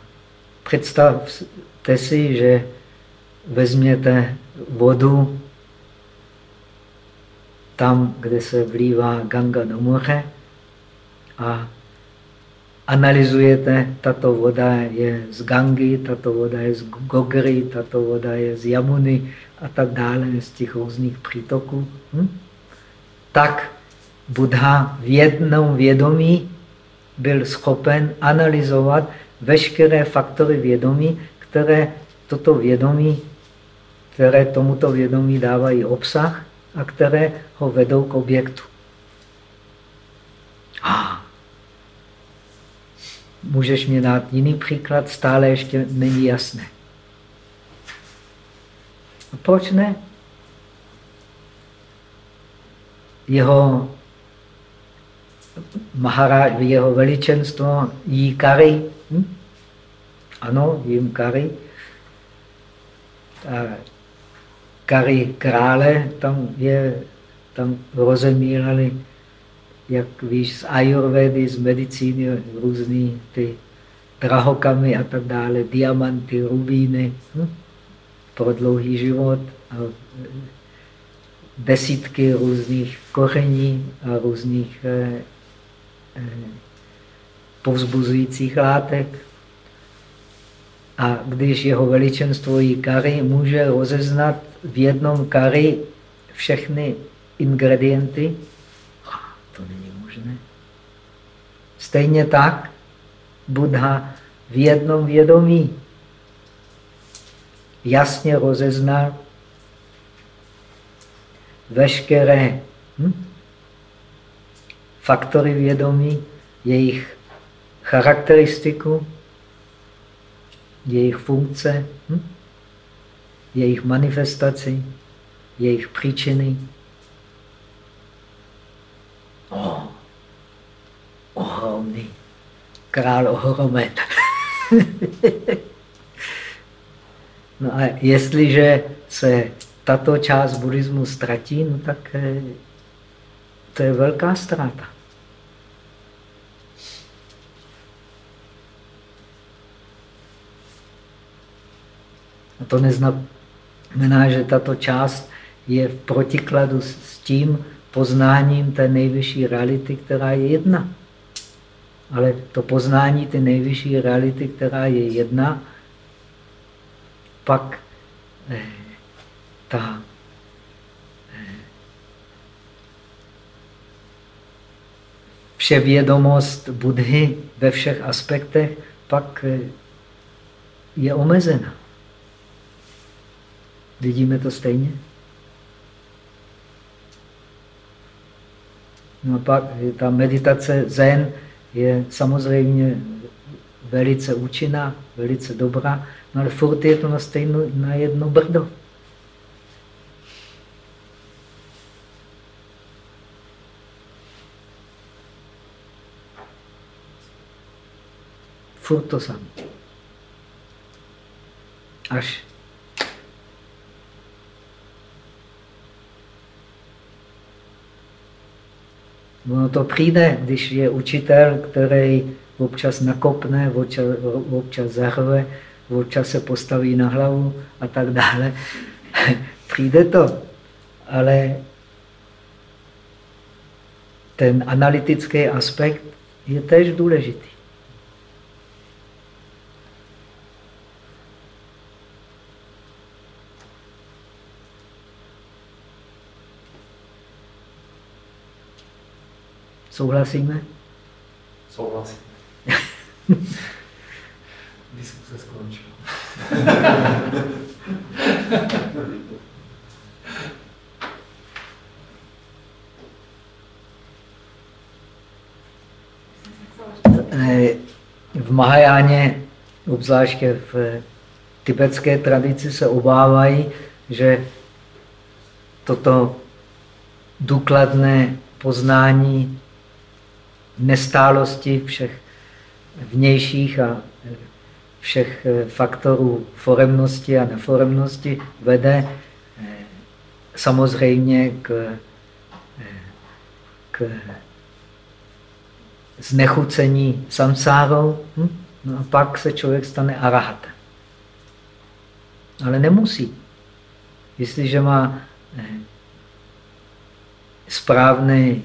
představte si, že vezměte vodu tam, kde se vlívá Ganga do moře a analyzujete, tato voda je z Gangy, tato voda je z Gogry, tato voda je z Jamuny a tak dále, z těch různých přítoků, hm? tak Buddha v jednom vědomí byl schopen analyzovat veškeré faktory vědomí, které toto vědomí, které tomuto vědomí dávají obsah a které ho vedou k objektu. Ah. Můžeš mě dát jiný příklad, stále ještě není jasné. A proč ne? Jeho Maharaj, jeho veličenstvo jí kary. Hm? Ano, jím kary. A kary krále, tam je, tam rozemírali jak víš, z ayurvedy, z medicíny, různý ty drahokamy a tak dále, diamanty, rubíny hm? Pro dlouhý život a desítky různých koření a různých eh, eh, povzbuzujících látek. A když jeho veličenstvo jí kary, může rozeznat v jednom kary všechny ingredienty, to není možné. Stejně tak Buddha v jednom vědomí jasně rozeznal veškeré hm, faktory vědomí, jejich charakteristiku, jejich funkce, hm, jejich manifestaci, jejich příčiny, Oh, ohromný. Král ohromen. no a jestliže se tato část buddhismu ztratí, no tak eh, to je velká ztráta. A to neznamená, že tato část je v protikladu s tím, poznáním té nejvyšší reality, která je jedna. Ale to poznání té nejvyšší reality, která je jedna, pak eh, ta eh, vše, vševědomost, Budhy ve všech aspektech, pak eh, je omezena. Vidíme to stejně? No a pak ta meditace zen je samozřejmě velice účinná, velice dobrá, no ale furt je to na, stejno, na jedno brdo. Furt to samé. Až Ono to přijde, když je učitel, který občas nakopne, občas, občas zahrve, občas se postaví na hlavu a tak dále. přijde to, ale ten analytický aspekt je též důležitý. Souhlasíme? Souhlasím. Diskuse skončila. Eh, v Mahajáně, obzvláště v tibetské tradici, se obávají, že toto důkladné poznání nestálosti všech vnějších a všech eh, faktorů foremnosti a neforemnosti vede eh, samozřejmě k, eh, k znechucení samsárou. Hm? No a pak se člověk stane arahatem. Ale nemusí. Jestliže má správný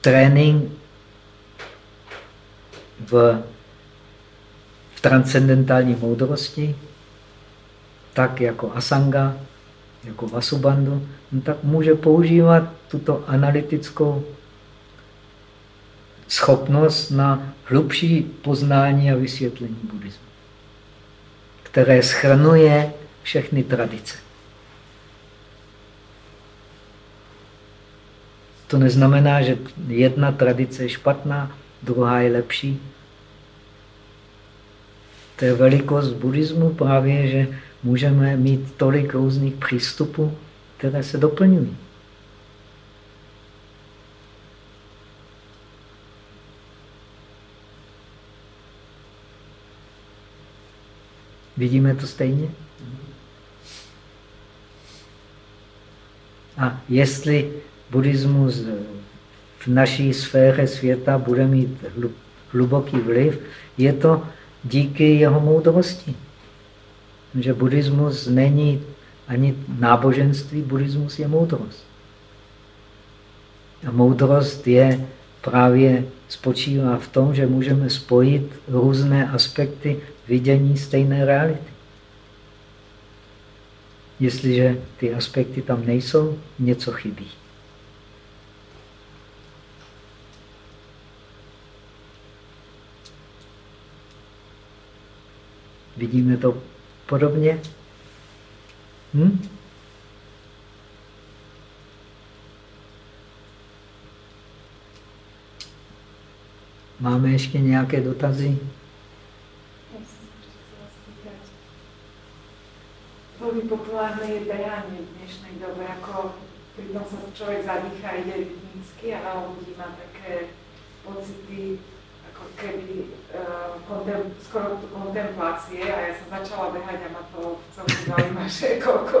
trénink v transcendentální moudrosti, tak jako Asanga, jako Vasubandu, no tak může používat tuto analytickou schopnost na hlubší poznání a vysvětlení buddhismu, které schrnuje všechny tradice. To neznamená, že jedna tradice je špatná, druhá je lepší. To je velikost buddhismu právě, že můžeme mít tolik různých přístupů, které se doplňují. Vidíme to stejně? A jestli buddhismus v naší sféře světa bude mít hluboký vliv, je to díky jeho moudrosti. Že buddhismus není ani náboženství, buddhismus je moudrost. A moudrost je právě spočívá v tom, že můžeme spojit různé aspekty vidění stejné reality. Jestliže ty aspekty tam nejsou, něco chybí. Vidíme to podobně? Hm? Máme ještě nějaké dotazy? Velmi populárné je dejání v dnešní době, jako pritom sa člověk zadýchá, ide rytmicky a má také pocity keby uh, kontem, skoro kontemplácie a ja som začala behať a ma to celkom zaujíma, že koľko,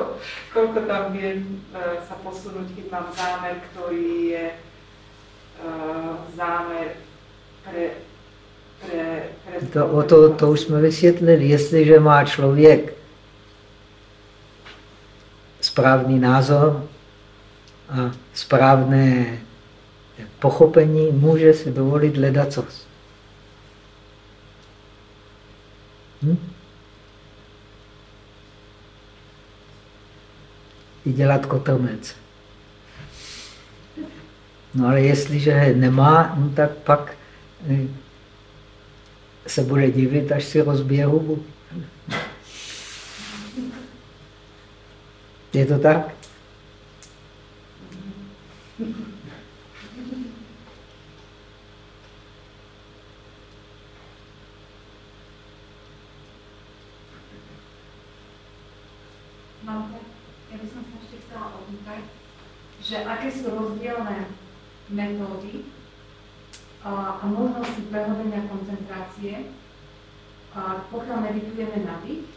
koľko tam viem uh, sa posunúť, keď mám zámer, ktorý je uh, zámer pre, pre, pre to, o to, to už jsme vysvětlili. Jestliže má člověk správný názor a správné pochopení, může si dovolit ledacos. Hm? I dělat kotrmelce. No ale jestliže nemá, no tak pak eh, se bude divit, až si rozbije hubu. Je to tak? Ja by som sa ešte chcela opýtať, že aké sú rozdielne metódy a, a možnosti prehodenia koncentrácie, a pokiaľ meditujeme na dých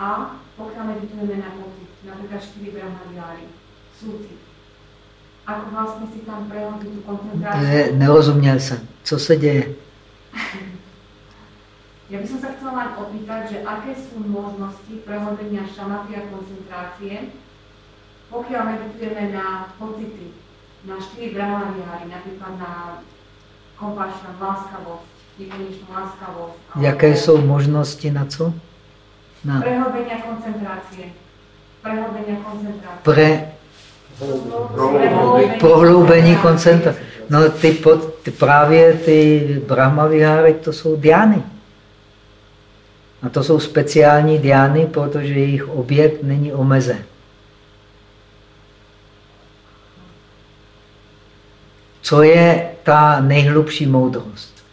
a pokiaľ meditujeme na pocit, napríklad 4 brahmadiáry, súcit. Ako vlastne si tam prehodí tú koncentráciu? Ne, nerozuměl jsem. Co se děje? Ja by som sa chcela len opýtať, že aké sú možnosti prehodenia šamaty a koncentrácie, pokiaľ meditujeme na pocity, na štyri brahmadiáry, napríklad na compassion, láskavosť, nekonečnú láskavosť. Jaké jsou možnosti na co? Na Prehlbenia koncentrácie. Prehlbenia koncentrácie. pre, prohloubení koncentrace. No ty, pod, ty právě ty brahmaviháry, to jsou diány. A to jsou speciální diány, protože jejich objekt není omezen. Co je ta nejhlubší moudrost?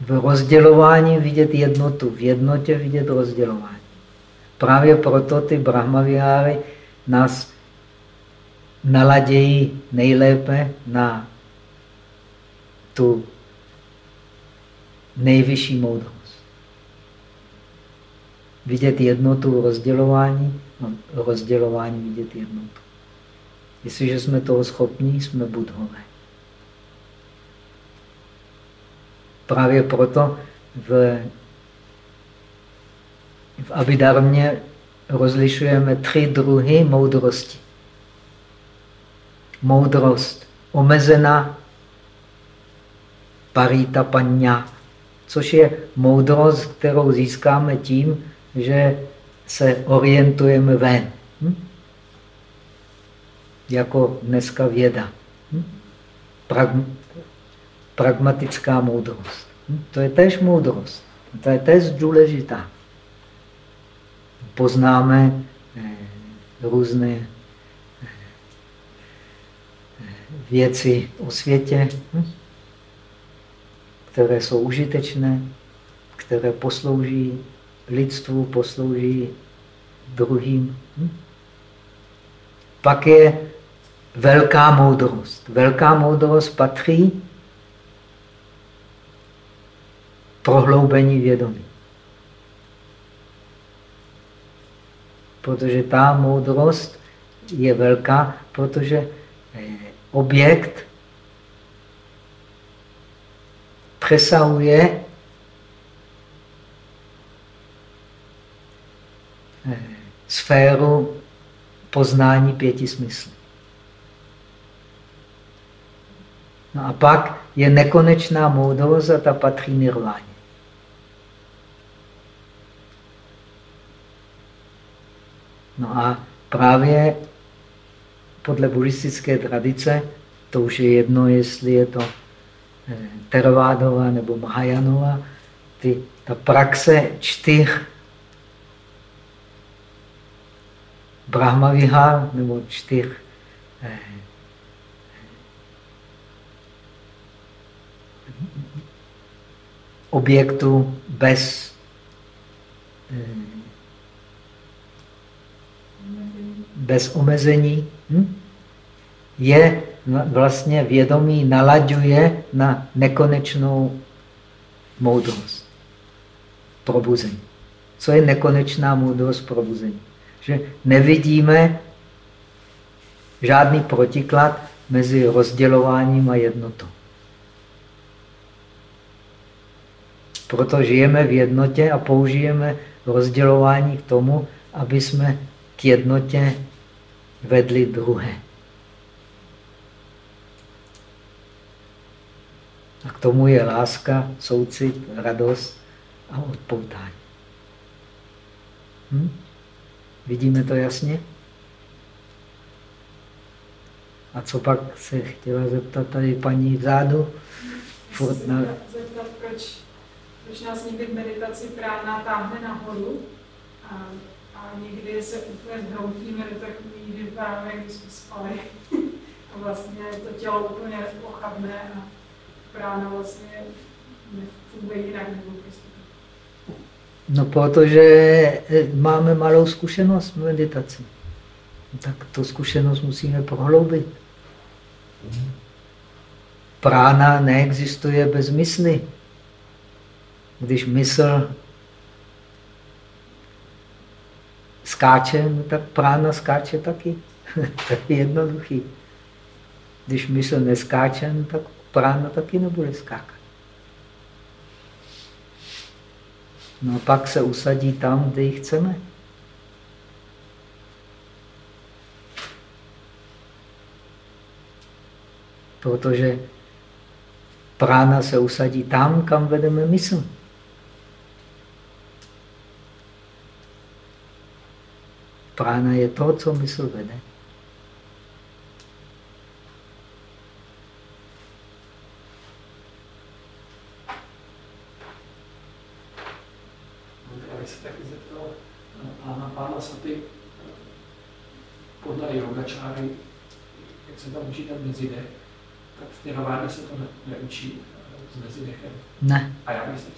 V rozdělování vidět jednotu, v jednotě vidět rozdělování. Právě proto ty brahmaviháry nás naladějí nejlépe na tu nejvyšší moudrost. Vidět jednotu rozdělování rozdělování vidět jednotu. Jestliže jsme toho schopní, jsme budhové. Právě proto v, v Abidarmě rozlišujeme tři druhy moudrosti. Moudrost omezená, parita panya, což je moudrost, kterou získáme tím, že se orientujeme ven. Hm? Jako dneska věda. Hm? Prag, pragmatická moudrost. Hm? To je též moudrost. To je též důležitá. Poznáme eh, různé eh, věci o světě, hm? Které jsou užitečné, které poslouží lidstvu, poslouží druhým. Hm? Pak je velká moudrost. Velká moudrost patří prohloubení vědomí. Protože ta moudrost je velká, protože eh, objekt přesahuje eh, sféru poznání pěti smyslů. No a pak je nekonečná moudrost a ta patří nirváně. No a právě podle buddhistické tradice, to už je jedno, jestli je to eh, Theravádova nebo Mahajanova, ty, ta praxe čtyř Brahmavihar nebo čtyř eh, objektů bez eh, bez omezení, hm? je vlastně vědomí nalaďuje na nekonečnou moudrost probuzení. Co je nekonečná moudrost probuzení? Že nevidíme žádný protiklad mezi rozdělováním a jednotou. Proto žijeme v jednotě a použijeme rozdělování k tomu, aby jsme k jednotě vedli druhé. A k tomu je láska, soucit, radost a odpoutání. Hm? Vidíme to jasně? A co pak se chtěla zeptat tady paní vzadu? Furt na... zeptat proč, proč nás někdy v meditaci prána táhne nahoru a, a někdy se úplně zhroutíme do takový vypadá, jak jsme spali. a vlastně to tělo úplně pochabné a vlastně nefunguje jinak nebo prostě. No, protože eh, máme malou zkušenost v meditaci. Tak tu zkušenost musíme prohloubit. Prána neexistuje bez mysli. Když mysl skáče, tak prána skáče taky. to je jednoduchý. Když mysl neskáče, tak prána taky nebude skákat. No a pak se usadí tam, kde ji chceme. Protože prána se usadí tam, kam vedeme mysl. Prána je to, co mysl vede. Yogačáry, jak se tam učí ten mezidech, tak v Theravádě se to ne, neučí s mezidechem. Ne. A já myslím,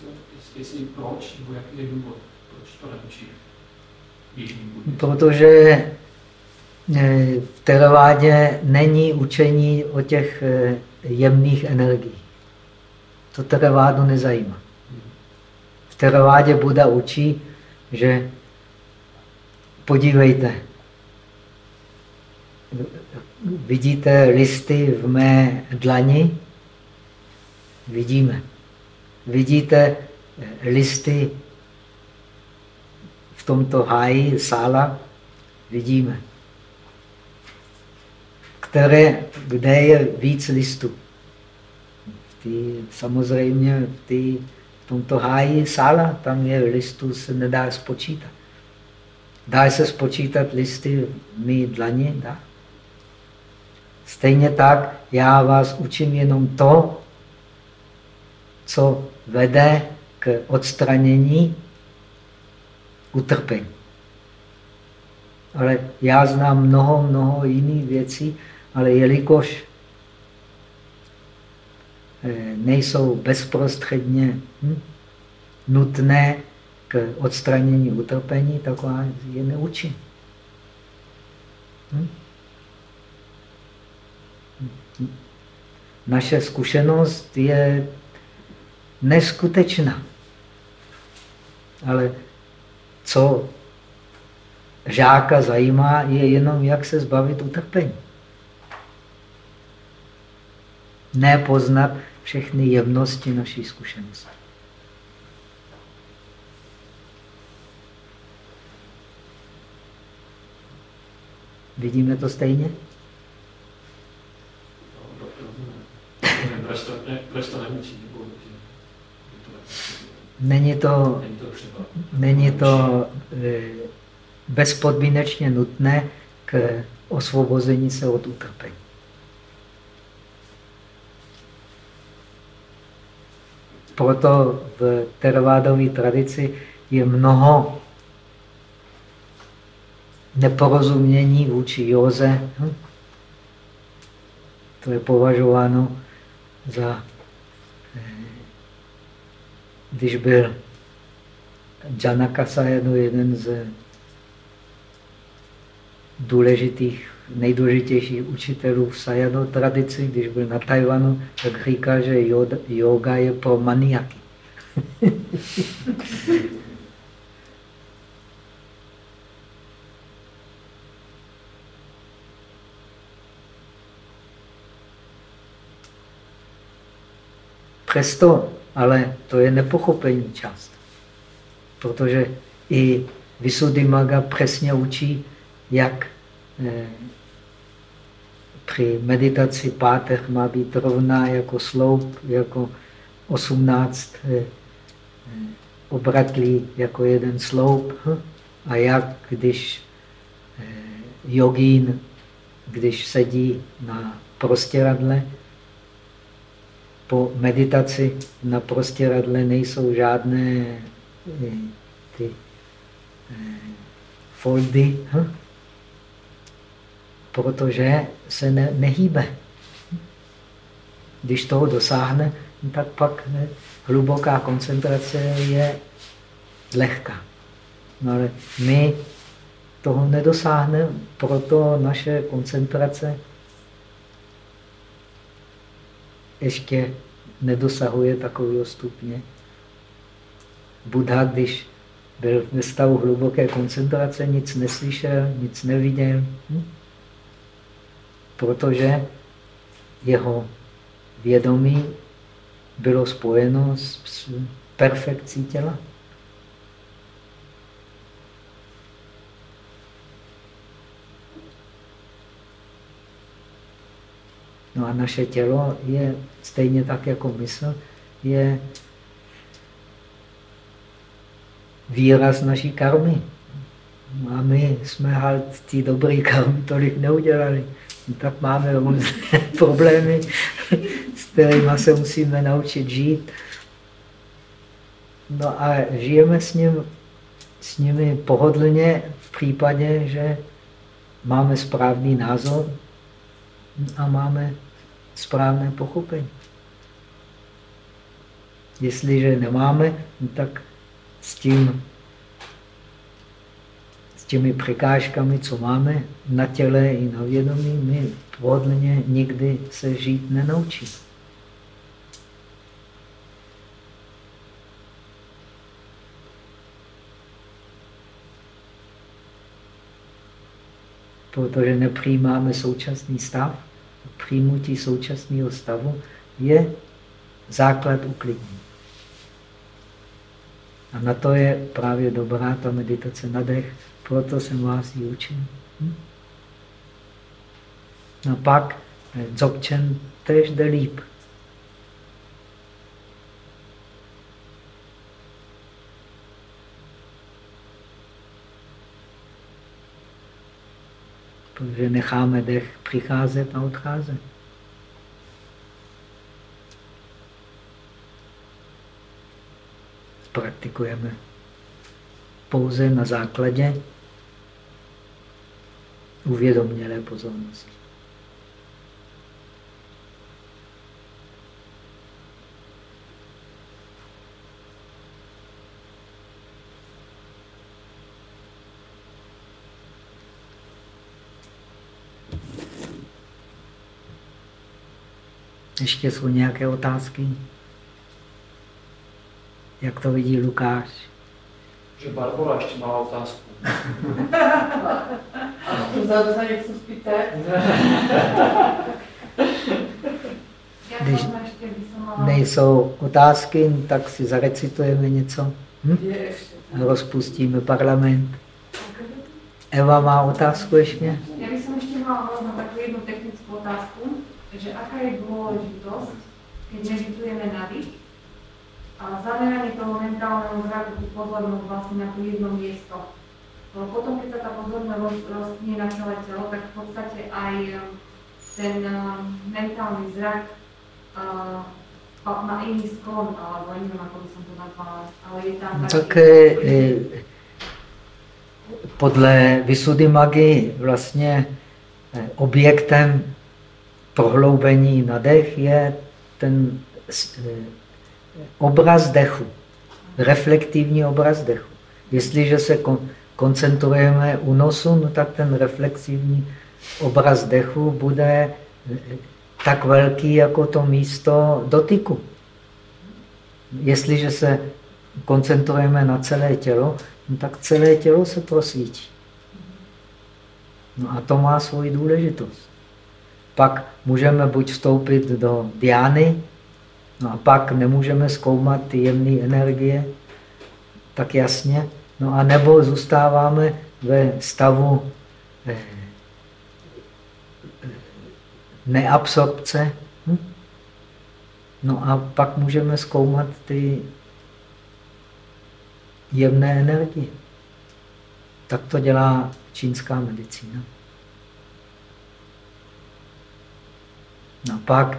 jestli proč, nebo jaký je důvod, proč to neučí. Protože eh, v teravádě není učení o těch eh, jemných energiích. To teravádu nezajímá. V teravádě Buda učí, že podívejte, vidíte listy v mé dlani? Vidíme. Vidíte listy v tomto háji, sála? Vidíme. Které, kde je víc listů? V tý, samozřejmě v, tý, v tomto háji sála, tam je listů, se nedá spočítat. Dá se spočítat listy v mý dlani? Dá. Stejně tak já vás učím jenom to, co vede k odstranění utrpení. Ale já znám mnoho, mnoho jiných věcí, ale jelikož eh, nejsou bezprostředně hm, nutné k odstranění utrpení, tak je neučím. Hm? naše zkušenost je neskutečná. Ale co žáka zajímá, je jenom, jak se zbavit utrpení. Nepoznat všechny jemnosti naší zkušenosti. Vidíme to stejně? to? Není to, není to e, bezpodmínečně nutné k osvobození se od utrpení. Proto v teravádové tradici je mnoho neporozumění vůči józe. Hm? To je považováno za, eh, když byl Janaka Sayadaw jeden z důležitých, nejdůležitějších učitelů v Sayadaw tradici, když byl na Tajvanu, tak říká, že yoga je pro maniaky. Přesto, ale to je nepochopení část. Protože i Visuddhimaga přesně učí, jak eh, při meditaci pátech má být rovná jako sloup, jako 18 eh, eh, obratlí jako jeden sloup. A jak když jogín, když sedí na prostěradle, po meditaci na prostěradle nejsou žádné eh, ty eh, foldy, hm? protože se ne, nehýbe. Když toho dosáhne, tak pak hluboká koncentrace je lehká. No ale my toho nedosáhneme, proto naše koncentrace ještě nedosahuje takového stupně. Buddha, když byl ve stavu hluboké koncentrace, nic neslyšel, nic neviděl, hm? protože jeho vědomí bylo spojeno s perfekcí těla. No a naše tělo je stejně tak jako mysl, je výraz naší karmy. A my jsme halt ty dobré karmy tolik neudělali. Tak máme různé problémy, s kterými se musíme naučit žít. No a žijeme s, ním, s nimi pohodlně v případě, že máme správný názor a máme správné pochopení. Jestliže nemáme, tak s tím, s těmi překážkami, co máme na těle i na vědomí, my pohodlně nikdy se žít nenaučíme. Protože nepřijímáme současný stav, přijmutí současného stavu je základ uklidnění. A na to je právě dobrá ta meditace na dech, proto jsem vás ji učil. Hm? A pak eh, Dzogchen tež jde líp. Protože necháme dech přicházet a odcházet. Praktikujeme pouze na základě uvědomělé pozornosti. Ještě jsou nějaké otázky? Jak to vidí Lukáš? Že Barbara ještě má otázku. to za, za něco spíte? Když nejsou otázky, tak si zarecitujeme něco. Hm? Rozpustíme parlament. Eva má otázku ještě? Já bych ještě mala takovou jednu technickou otázku že aká je dôležitosť, keď meditujeme na dých, a zameranie toho mentálneho zraku, pozornosť vlastne na to jedno miesto. No, potom, keď sa tá pozornosť rozknie na celé telo, tak v podstate aj eh, ten uh, mentálny zrak uh, má iný sklon, alebo neviem, ako by som to nazvala, ale je tam taký... Tak podle Vysudy Magy vlastně objektem prohloubení na dech je ten eh, obraz dechu, reflektivní obraz dechu. Jestliže se koncentrujeme u nosu, no tak ten reflexivní obraz dechu bude eh, tak velký jako to místo dotyku. Jestliže se koncentrujeme na celé tělo, no tak celé tělo se prosvítí. No a to má svoji důležitost pak můžeme buď vstoupit do diány, no a pak nemůžeme zkoumat ty jemné energie tak jasně, no a nebo zůstáváme ve stavu eh, neabsorpce, hm? no a pak můžeme zkoumat ty jemné energie. Tak to dělá čínská medicína. No. Pak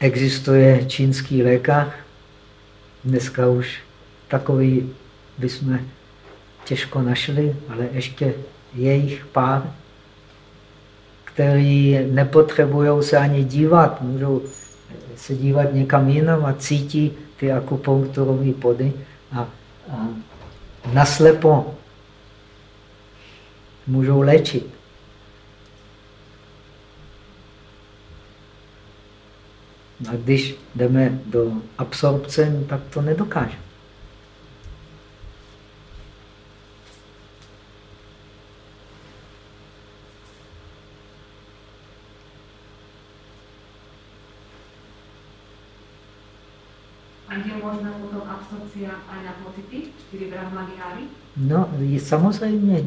existuje čínský lékař, dneska už takový bychom těžko našli, ale ještě je jich pár, který nepotřebují se ani dívat, můžou se dívat někam jinam a cítí ty akupunkturové body a, a naslepo můžou léčit. A když jdeme do absorpce, tak to nedokáže. A je možná potom absorpcia aj na pocity, 4 brahmagiáry? No, samozřejmě,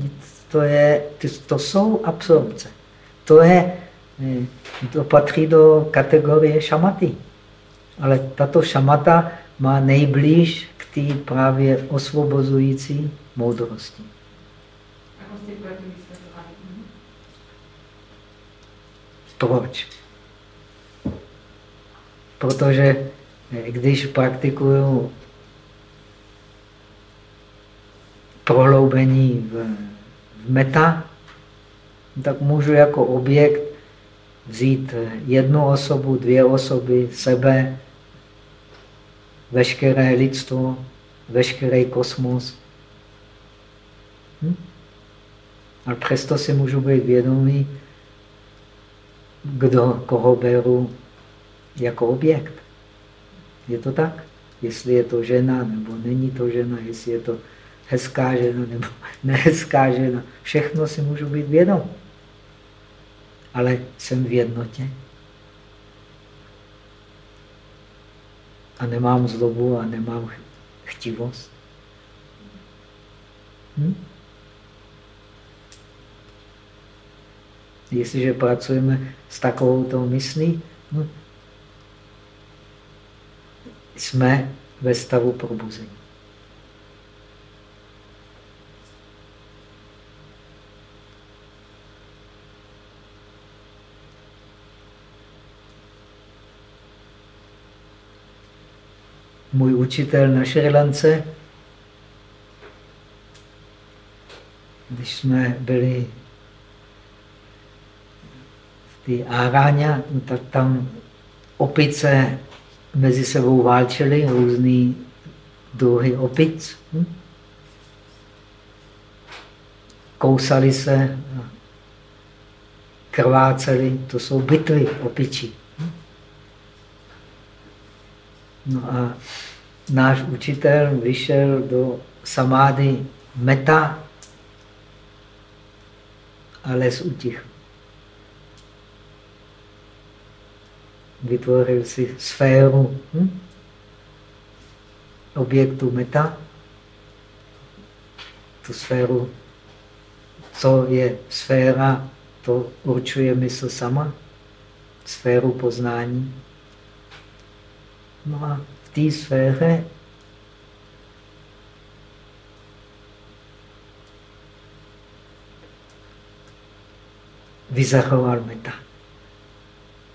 to, je, to jsou absorpce. To, je, to patří do kategorie šamaty. Ale tato šamata má nejblíž k té právě osvobozující moudrosti. Proč? Protože eh, když praktikuju prohloubení v, v meta, tak můžu jako objekt vzít jednu osobu, dvě osoby, sebe, veškeré lidstvo, veškerý kosmos. Hm? Ale přesto si můžu být vědomý, kdo koho beru jako objekt. Je to tak? Jestli je to žena, nebo není to žena, jestli je to hezká žena nebo nehezká žena. Všechno si můžu být vědom. Ale jsem v jednotě. A nemám zlobu a nemám chtivost. Hm? Jestliže pracujeme s takovou myslí, no, jsme ve stavu probuzení. Můj učitel na Šrilance, když jsme byli v té Áráňa, no tak tam opice mezi sebou válčely, různý druhy opic. Hm? Kousali se, krváceli, to jsou bitvy opičí. No a náš učitel vyšel do samády meta a les utichl. Vytvořil si sféru hm? objektu meta. Tu sféru, co je sféra, to určuje mysl sama, sféru poznání. No a té sféře vyzachoval meta.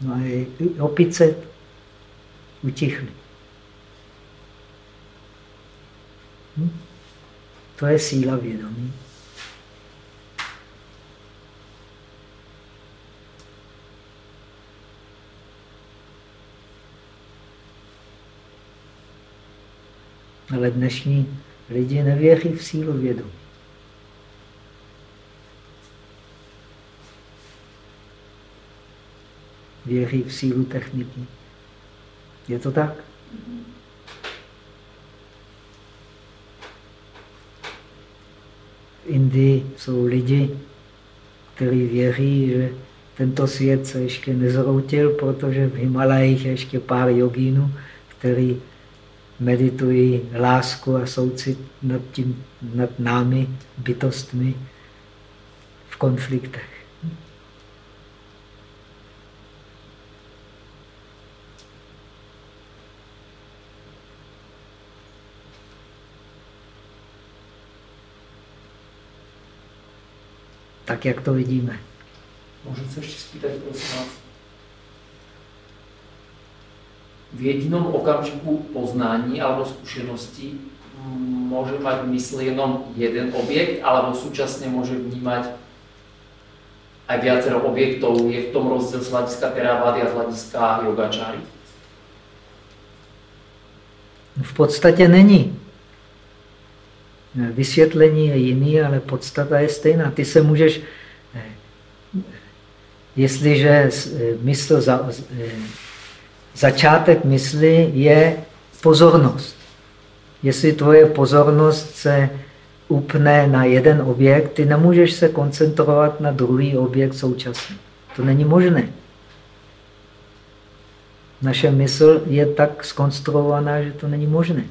No a opice utichly. Hm? To je síla vědomí. Ale dnešní lidi nevěří v sílu vědomí. Věří v sílu techniky. Je to tak? V Indii jsou lidi, kteří věří, že tento svět se ještě nezroutil, protože v Himalajích je ještě pár jogínů, který meditují lásku a soucit nad, tím, nad námi, bytostmi v konfliktech. Tak, jak to vidíme. Můžu se ještě spýtať, prosím vás? V jedinom okamžiku poznání alebo zkušenosti môže mať v mysli jenom jeden objekt, alebo súčasne môže vnímať aj viacero objektov. Je v tom rozdiel z hľadiska teravády a z hľadiska yogačáry? V podstatě není. Vysvětlení je jiný, ale podstata je stejná. Ty se můžeš, jestliže mysl, za, začátek mysli je pozornost. Jestli tvoje pozornost se upne na jeden objekt, ty nemůžeš se koncentrovat na druhý objekt současně. To není možné. Naše mysl je tak skonstruovaná, že to není možné.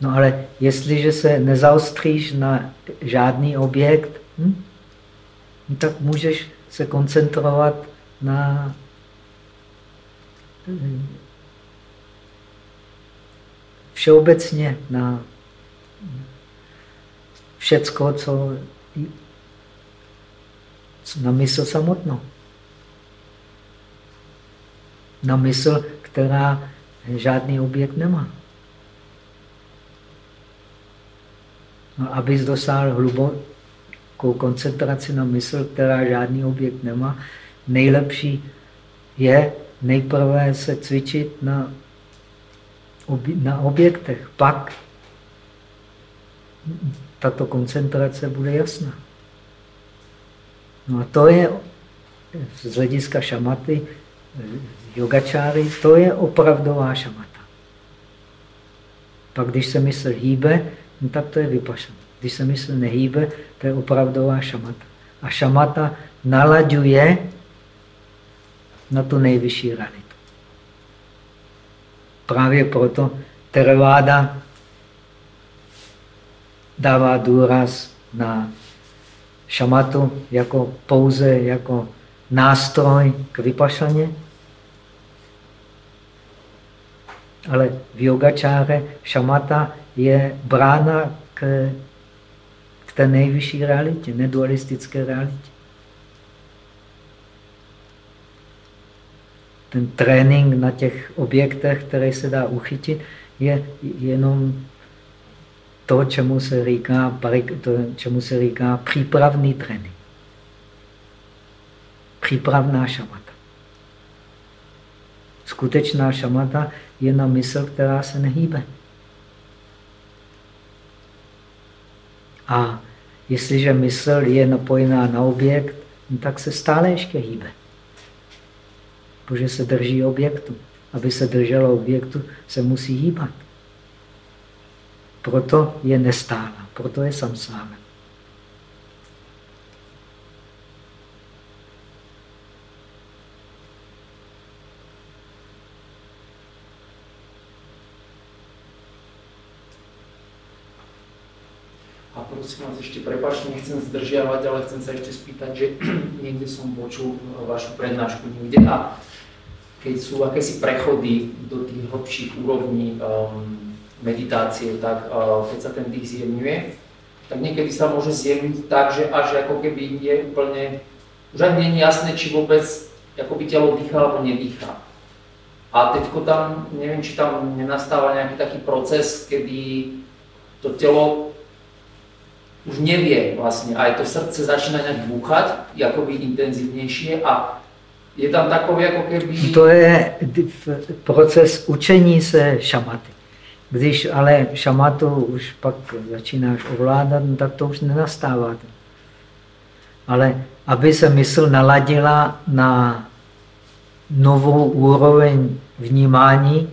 No ale jestliže se nezaostříš na žádný objekt, hm, tak můžeš se koncentrovat na všeobecně na všecko, co na mysl samotnou. Na mysl, která žádný objekt nemá. No, abys dosáhl hlubokou koncentraci na mysl, která žádný objekt nemá, nejlepší je nejprve se cvičit na, na objektech. Pak tato koncentrace bude jasná. No a to je z hlediska šamaty, yogačáry, to je opravdová šamata. Pak když se mysl hýbe, no tak to je vypašana. Když se mysl nehýbe, to je opravdová šamata. A šamata nalaďuje na tu nejvyšší realitu. Právě proto Theravada dává důraz na šamatu jako pouze jako nástroj k vypašaně. Ale v yogačáře šamata je brána k, k té nejvyšší realitě, nedualistické realitě. Ten trénink na těch objektech, které se dá uchytit, je jenom to, čemu se říká, to, čemu se říká přípravný trénink. Přípravná šamata. Skutečná šamata je na mysl, která se nehýbe. A jestliže mysl je napojená na objekt, tak se stále ještě hýbe. Protože se drží objektu. Aby se drželo objektu, se musí hýbat. Proto je nestála, proto je samsára. A prosím vás, ešte prepačte, nechcem zdržiavať, ale chcem sa ešte spýtať, že niekde som počul vašu prednášku niekde a keď sú akési prechody do tých hlbších úrovní um, meditácie, tak keď sa ten dých zjemňuje, tak niekedy sa môže zjemniť tak, že až ako keby je úplne, už ani je jasné, či vôbec by telo dýchá alebo nedýchá. A teďko tam, neviem, či tam nenastáva nejaký taký proces, kedy to telo už nevie vlastne, aj to srdce začína nejak búchať, akoby intenzívnejšie a je tam takový ako keby... To je proces učení se šamaty. Když ale šamatu už pak začínáš ovládat, no tak to už nenastává. Ale aby se mysl naladila na novou úroveň vnímání,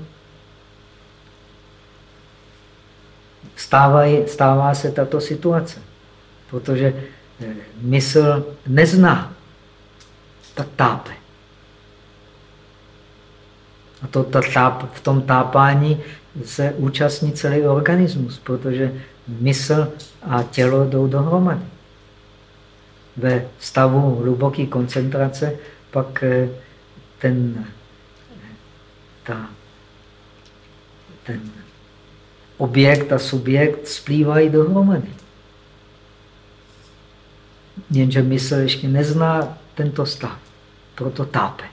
stává, stává se tato situace. Protože eh, mysl nezná, tak tápe. A to, to táp, v tom tápání se účastní celý organismus, protože mysl a tělo jdou dohromady. Ve stavu hluboké koncentrace pak eh, ten, ta, ten objekt a subjekt splývají dohromady. Jenže mysl ještě nezná tento stav, proto tápe.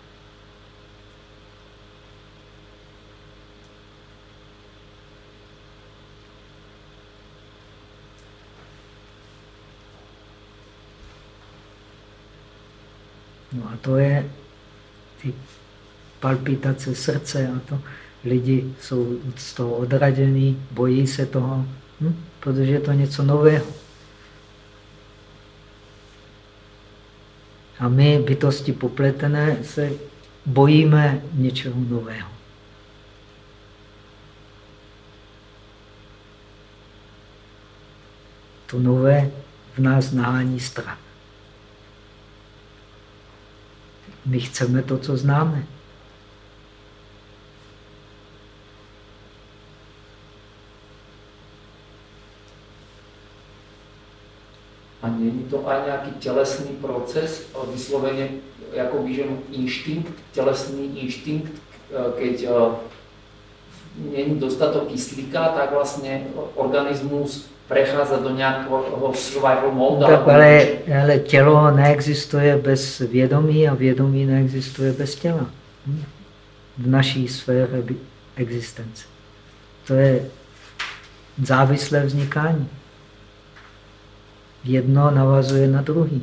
No a to je ty palpitace srdce a to. Lidi jsou z toho odradění, bojí se toho, hm? protože je to něco nového. A my, bytosti popletené, se bojíme něčeho nového. To nové v nás nahání strach. My chceme to, co známe. A není to ani nějaký tělesný proces, vysloveně jako že inštinkt, tělesný inštinkt, keď eh, není dostatok kyslíka, tak vlastně organismus prechádza do nějakého survival mode. Tak, ale, ale tělo neexistuje bez vědomí a vědomí neexistuje bez těla. Hm? V naší sféře existence. To je závislé vznikání. Jedno navazuje na druhý.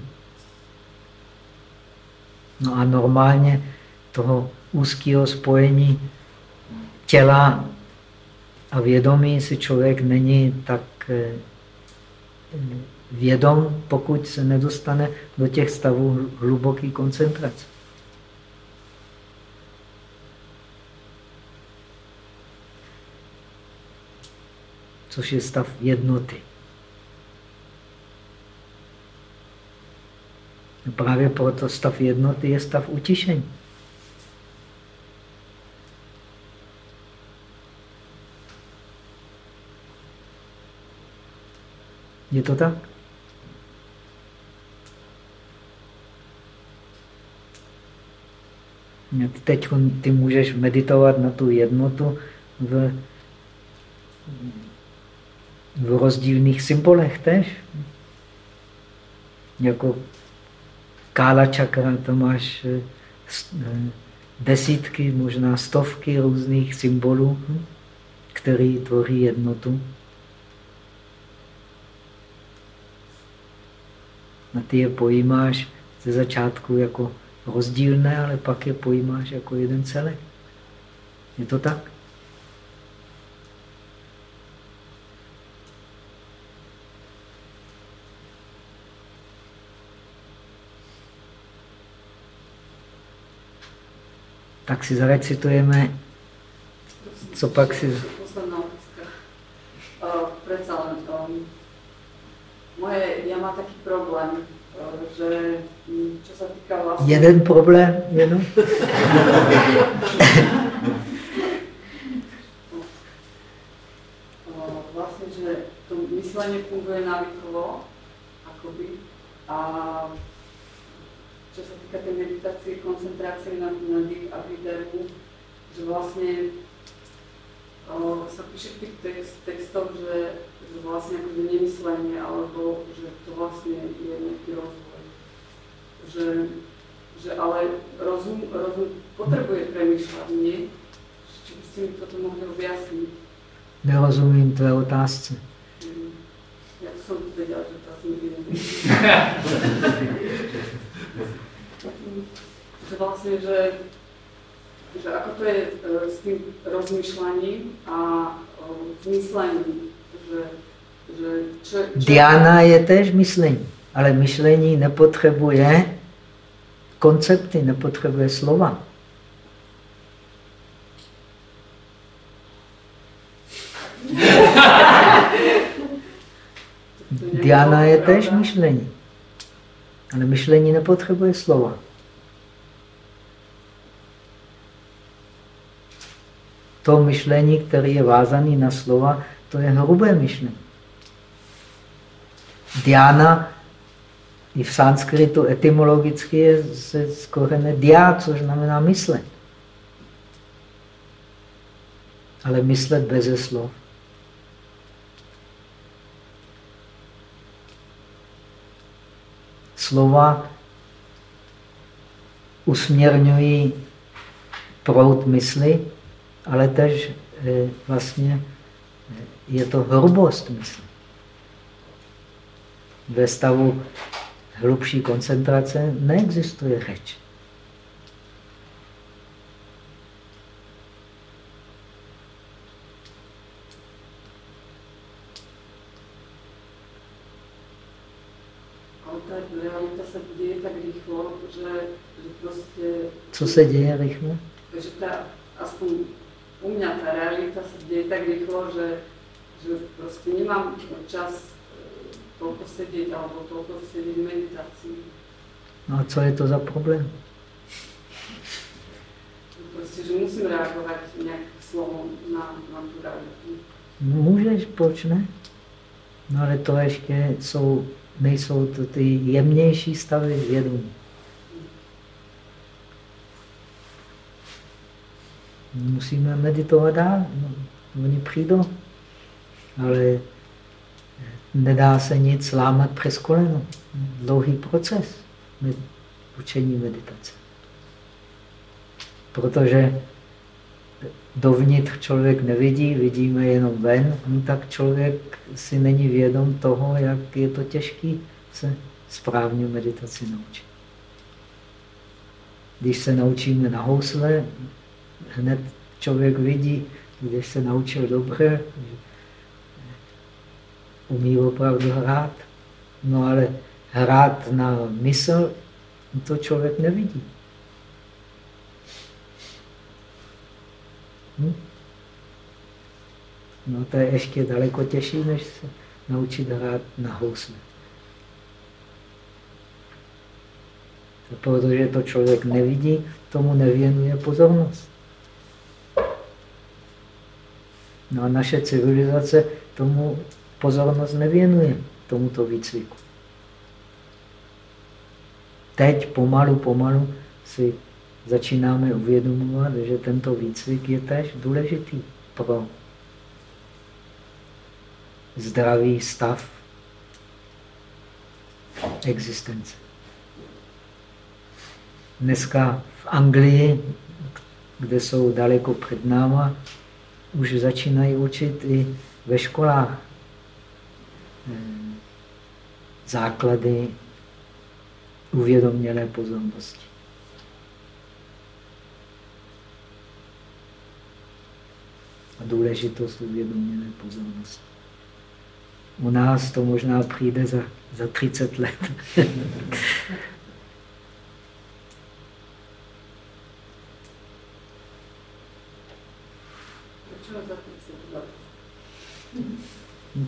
No a normálně toho úzkého spojení těla a vědomí si člověk není tak eh, vědom, pokud se nedostane do těch stavů hluboké koncentrace. Což je stav jednoty. Právě proto stav jednoty je stav utišení. Je to tak? Teď ty můžeš meditovat na tu jednotu v, v rozdílných symbolech tež. Jako kála čakra, to máš eh, eh, desítky, možná stovky různých symbolů, hm, které tvoří jednotu. A ty je pojímáš ze začátku jako rozdílné, ale pak je pojímáš jako jeden celek. Je to tak? Tak si zarecitujeme, co pak si... Posledná otázka. Uh, predsa len, um, moje, ja mám taký problém, uh, že čo sa týka vlastne... Jeden problém jenom? vlastne, že to myslenie funguje návykovo, akoby, a čo sa týka tej meditácie, koncentrácie na, na dých a výderu, že vlastne o, sa píše v tých text, textoch, že, že vlastne akože nemyslenie, alebo že to vlastne je nejaký rozvoj. Že, že ale rozum, rozum potrebuje premýšľať, nie? Či by ste mi toto mohli objasniť? Nerozumím tvé otázce. Mm. Ja som vedela, že to asi nikdy že vlastne, že, že ako to je e, s tým rozmýšľaním a e, zmyslením, že, že čo, čo... Diana je tež myšlení, ale myšlení nepotřebuje koncepty, nepotřebuje slova. Diana je tež myšlení. Ale myšlení nepotřebuje slova. To myšlení, které je vázané na slova, to je hrubé myšlení. Diana i v sanskritu etymologicky je z korene dia, což znamená myslet. Ale myslet bez slov. slova usměrňují prout mysli, ale tež eh, vlastně eh, je to hrubost mysli. Ve stavu hlubší koncentrace neexistuje řeč. Co se děje rychle? Že ta, aspoň u mě ta realita se děje tak rychlo, že, že prostě nemám čas eh, toľko sedět, alebo toľko sedět v meditaci. No a co je to za problém? Prostě, že musím reagovat nějak slovom na, na tu realitu. Můžeš, proč ne? No ale to ještě jsou, nejsou to ty jemnější stavy vědomí. Musíme meditovat dál. No, oni přijdou, ale nedá se nic lámat přes koleno. Dlouhý proces učení meditace. Protože dovnitř člověk nevidí, vidíme jenom ven, no tak člověk si není vědom toho, jak je to těžké se správně meditaci naučit. Když se naučíme na housle, hned člověk vidí, když se naučil dobře, umí opravdu hrát. No ale hrát na mysl, to člověk nevidí. Hm? No to je ještě daleko těžší, než se naučit hrát na housle. Protože to člověk nevidí, tomu nevěnuje pozornost. No a naše civilizace tomu pozornost nevěnuje, tomuto výcviku. Teď pomalu, pomalu si začínáme uvědomovat, že tento výcvik je tež důležitý pro zdravý stav existence. Dneska v Anglii, kde jsou daleko před náma, už začínají učit i ve školách eh, základy uvědomělé pozornosti. A důležitost uvědomělé pozornosti. U nás to možná přijde za, za 30 let.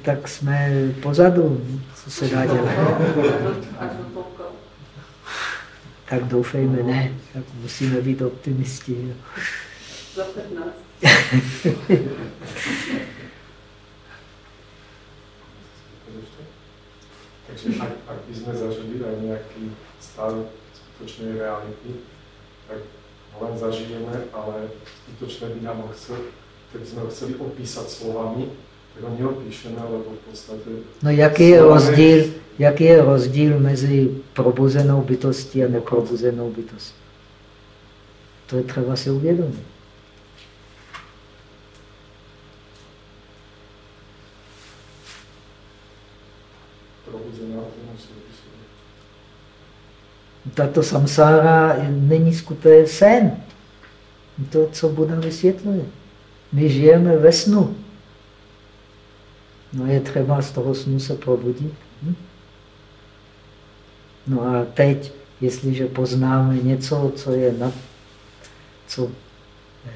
tak jsme pozadu, co se dá dělat. Tak doufejme, ne, tak musíme být optimisti. Za 15. Takže ak, ak by sme zažili aj nejaký stav skutočnej reality, tak ho len zažijeme, ale skutočne by nám ho chcel, tak sme ho chceli opísať slovami, tak ho neopíšeme, lebo v podstate... No jaký je, rozdíl, jaký je rozdíl mezi probuzenou bytostí a neprobuzenou bytostí? To je třeba si uvědomit. Tato samsára není skutečný sen. To, co Buda vysvětluje. My žijeme ve snu. No je třeba z toho snu se probudit. Hm? No a teď, jestliže poznáme něco, co je na, co eh,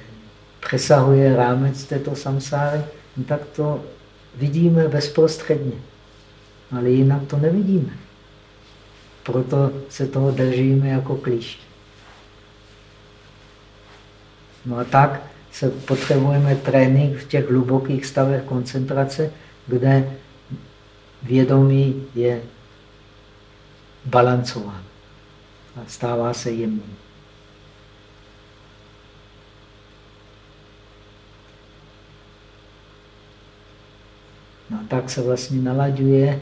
přesahuje rámec této samsáry, no tak to vidíme bezprostředně. Ale jinak to nevidíme. Proto se toho držíme jako klíšť. No a tak se potřebujeme trénink v těch hlubokých stavech koncentrace, kde vědomí je balancován a stává se jemný. No a tak se vlastně nalaďuje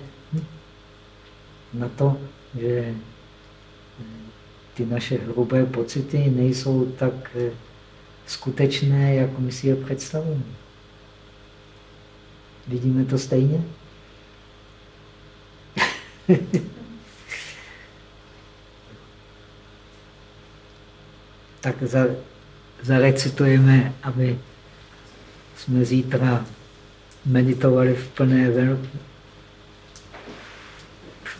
na to, že ty naše hrubé pocity nejsou tak skutečné, jak my si je představujeme. Vidíme to stejně? tak za, zarecitujeme, aby jsme zítra meditovali v plné vel,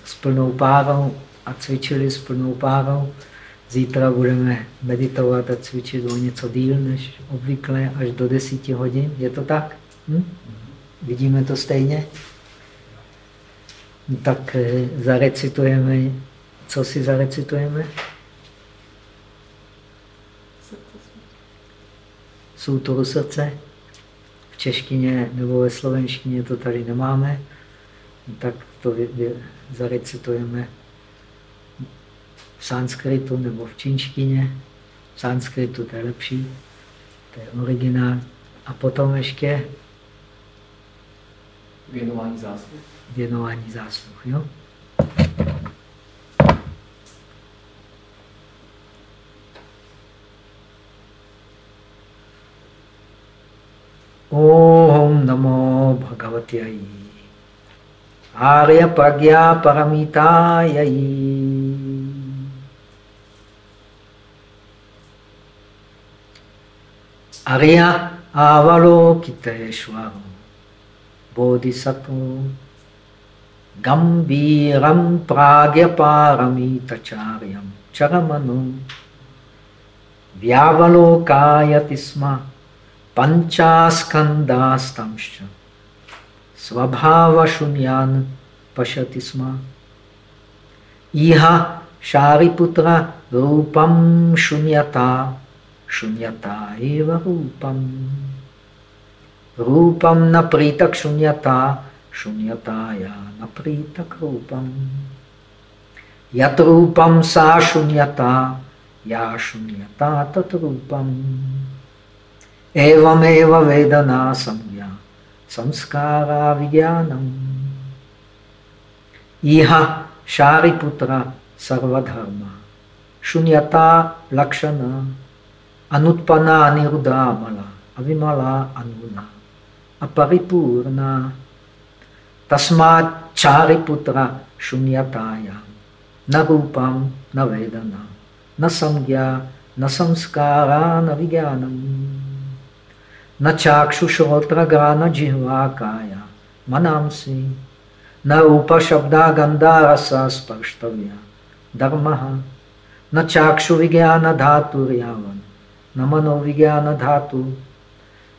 s plnou párou a cvičili s plnou párou. Zítra budeme meditovat a cvičit o něco díl než obvykle, až do 10 hodin. Je to tak? Hm? Vidíme to stejně? Tak eh, zarecitujeme. Co si zarecitujeme? Souturu srdce. V češtině nebo ve slovenštině to tady nemáme. Tak to zarecitujeme v sanskritu nebo v čínštině. V sanskritu to je lepší, to je originál. A potom ještě věnování zásluh. Věnování zásluh, jo? Om Namo Bhagavati Arya Pragya Paramitayai Arya Avalokiteshvara Bodhisattva Gambiram Pragyaparamitacharyam Charamanu Vyavalokayati sma Panchaskandastamscha Svabhava Shunyan Pashati sma Iha Shariputra Rupam Shunyata Shunyata eva rupam. रूपम न प्रीतक शून्यता शून्यता या न प्रीतक रूपम यत रूपम सा शून्यता या शून्यता तत् रूपम एवमेव वेदना संज्ञा संस्कारा विज्ञानम इह शारिपुत्र सर्वधर्म शून्यता लक्षण अनुत्पन्ना अनिरुद्धा अमला अविमला अनुला अपरिपूर्णा तस्माचारिपुत्र शून्यता न रूपम न वेदना न संज्ञा न संस्कारा न विज्ञानम न चाक्षुषोत्रगा न जिह्वा काया मनांसि न उपशब्दा गंधा रस स्पर्ष्टव्या धर्म न चाक्षुविज्ञान धातुर्यावन न मनोविज्ञान धातु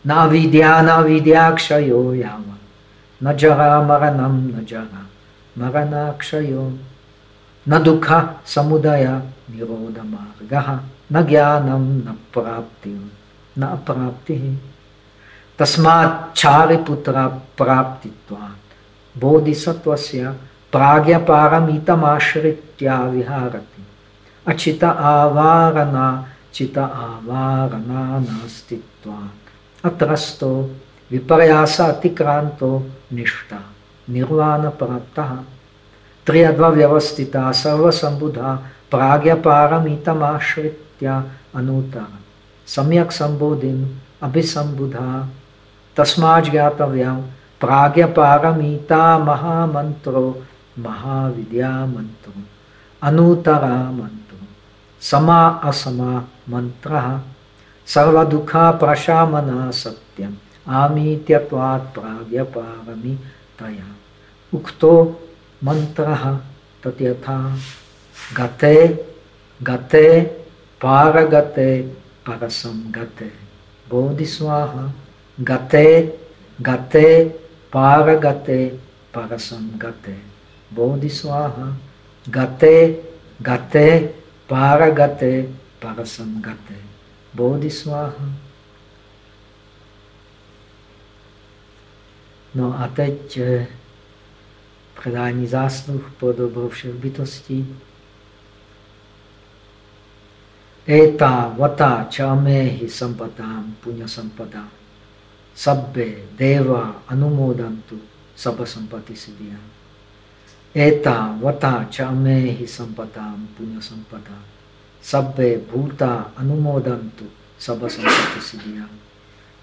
न विद्या न विद्याक्षयो याव न जरा मरणम न जरा मरणाक्षयो न दुख समुदय निरोध मार्ग न ज्ञानम न प्राप्ति न अप्राप्ति तस्माच्चारिपुत्र प्राप्तित्वात् बोधिसत्वस्य प्राज्ञपारमितमाश्रित्या विहारति अचित आवारणा चिता आवारणा नास्तित्वात् अत्रस्तो विपर्यास अतिक्रांतो निष्ठा निर्वाण प्राप्त त्रियद्व्यवस्थिता सर्वसंबुधा प्राज्ञपारमितमाश्रित्य अनूता सम्यक् सम्बोधिम् अभिसम्बुधा तस्माज्ञातव्यं प्राज्ञपारमिता महामन्त्रो महाविद्यामन्त्रो अनूतरा मंत्रो समा असमा मन्त्रः सर्व दुखा प्रशामना सत्यम। आमीत्यत्वात् प्राग्यपारमी तया। उक्तो मंत्र तथयथा गते गते पारगते परसम गते बोधिस्वाहा। गते गते पारगते परसम गते बोधिस्वाहा। गते गते Paragate, Parasamgate, Bodhisvaha. No a teď eh, předání zásluh pro dobro všech bytostí. Eta vata chamehi sampatam punya sampada sabbe deva anumodantu sabha sampati siddhyam. Eta vata chamehi sampatam punya sampada. Sabbe bhuta anumodantu sabha sampati siddhya.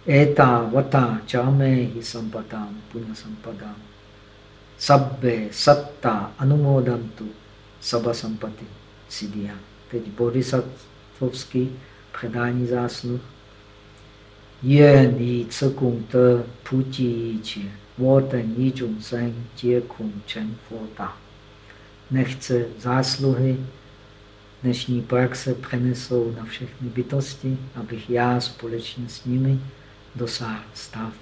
Eta vata chamehi sampatam punya sampada. Sabbe satta anumodantu sabha sampati siddhya. Teď bodhisattvovský předání zásluh. Yen yi cikung te puti yi qi, wo ten yi zhong zeng jie kung chen fo ta. Nechce zásluhy dnešní praxe přenesou na všechny bytosti, abych já společně s nimi dosáhl stav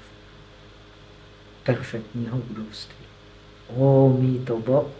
perfektního budovství. O mí to bo.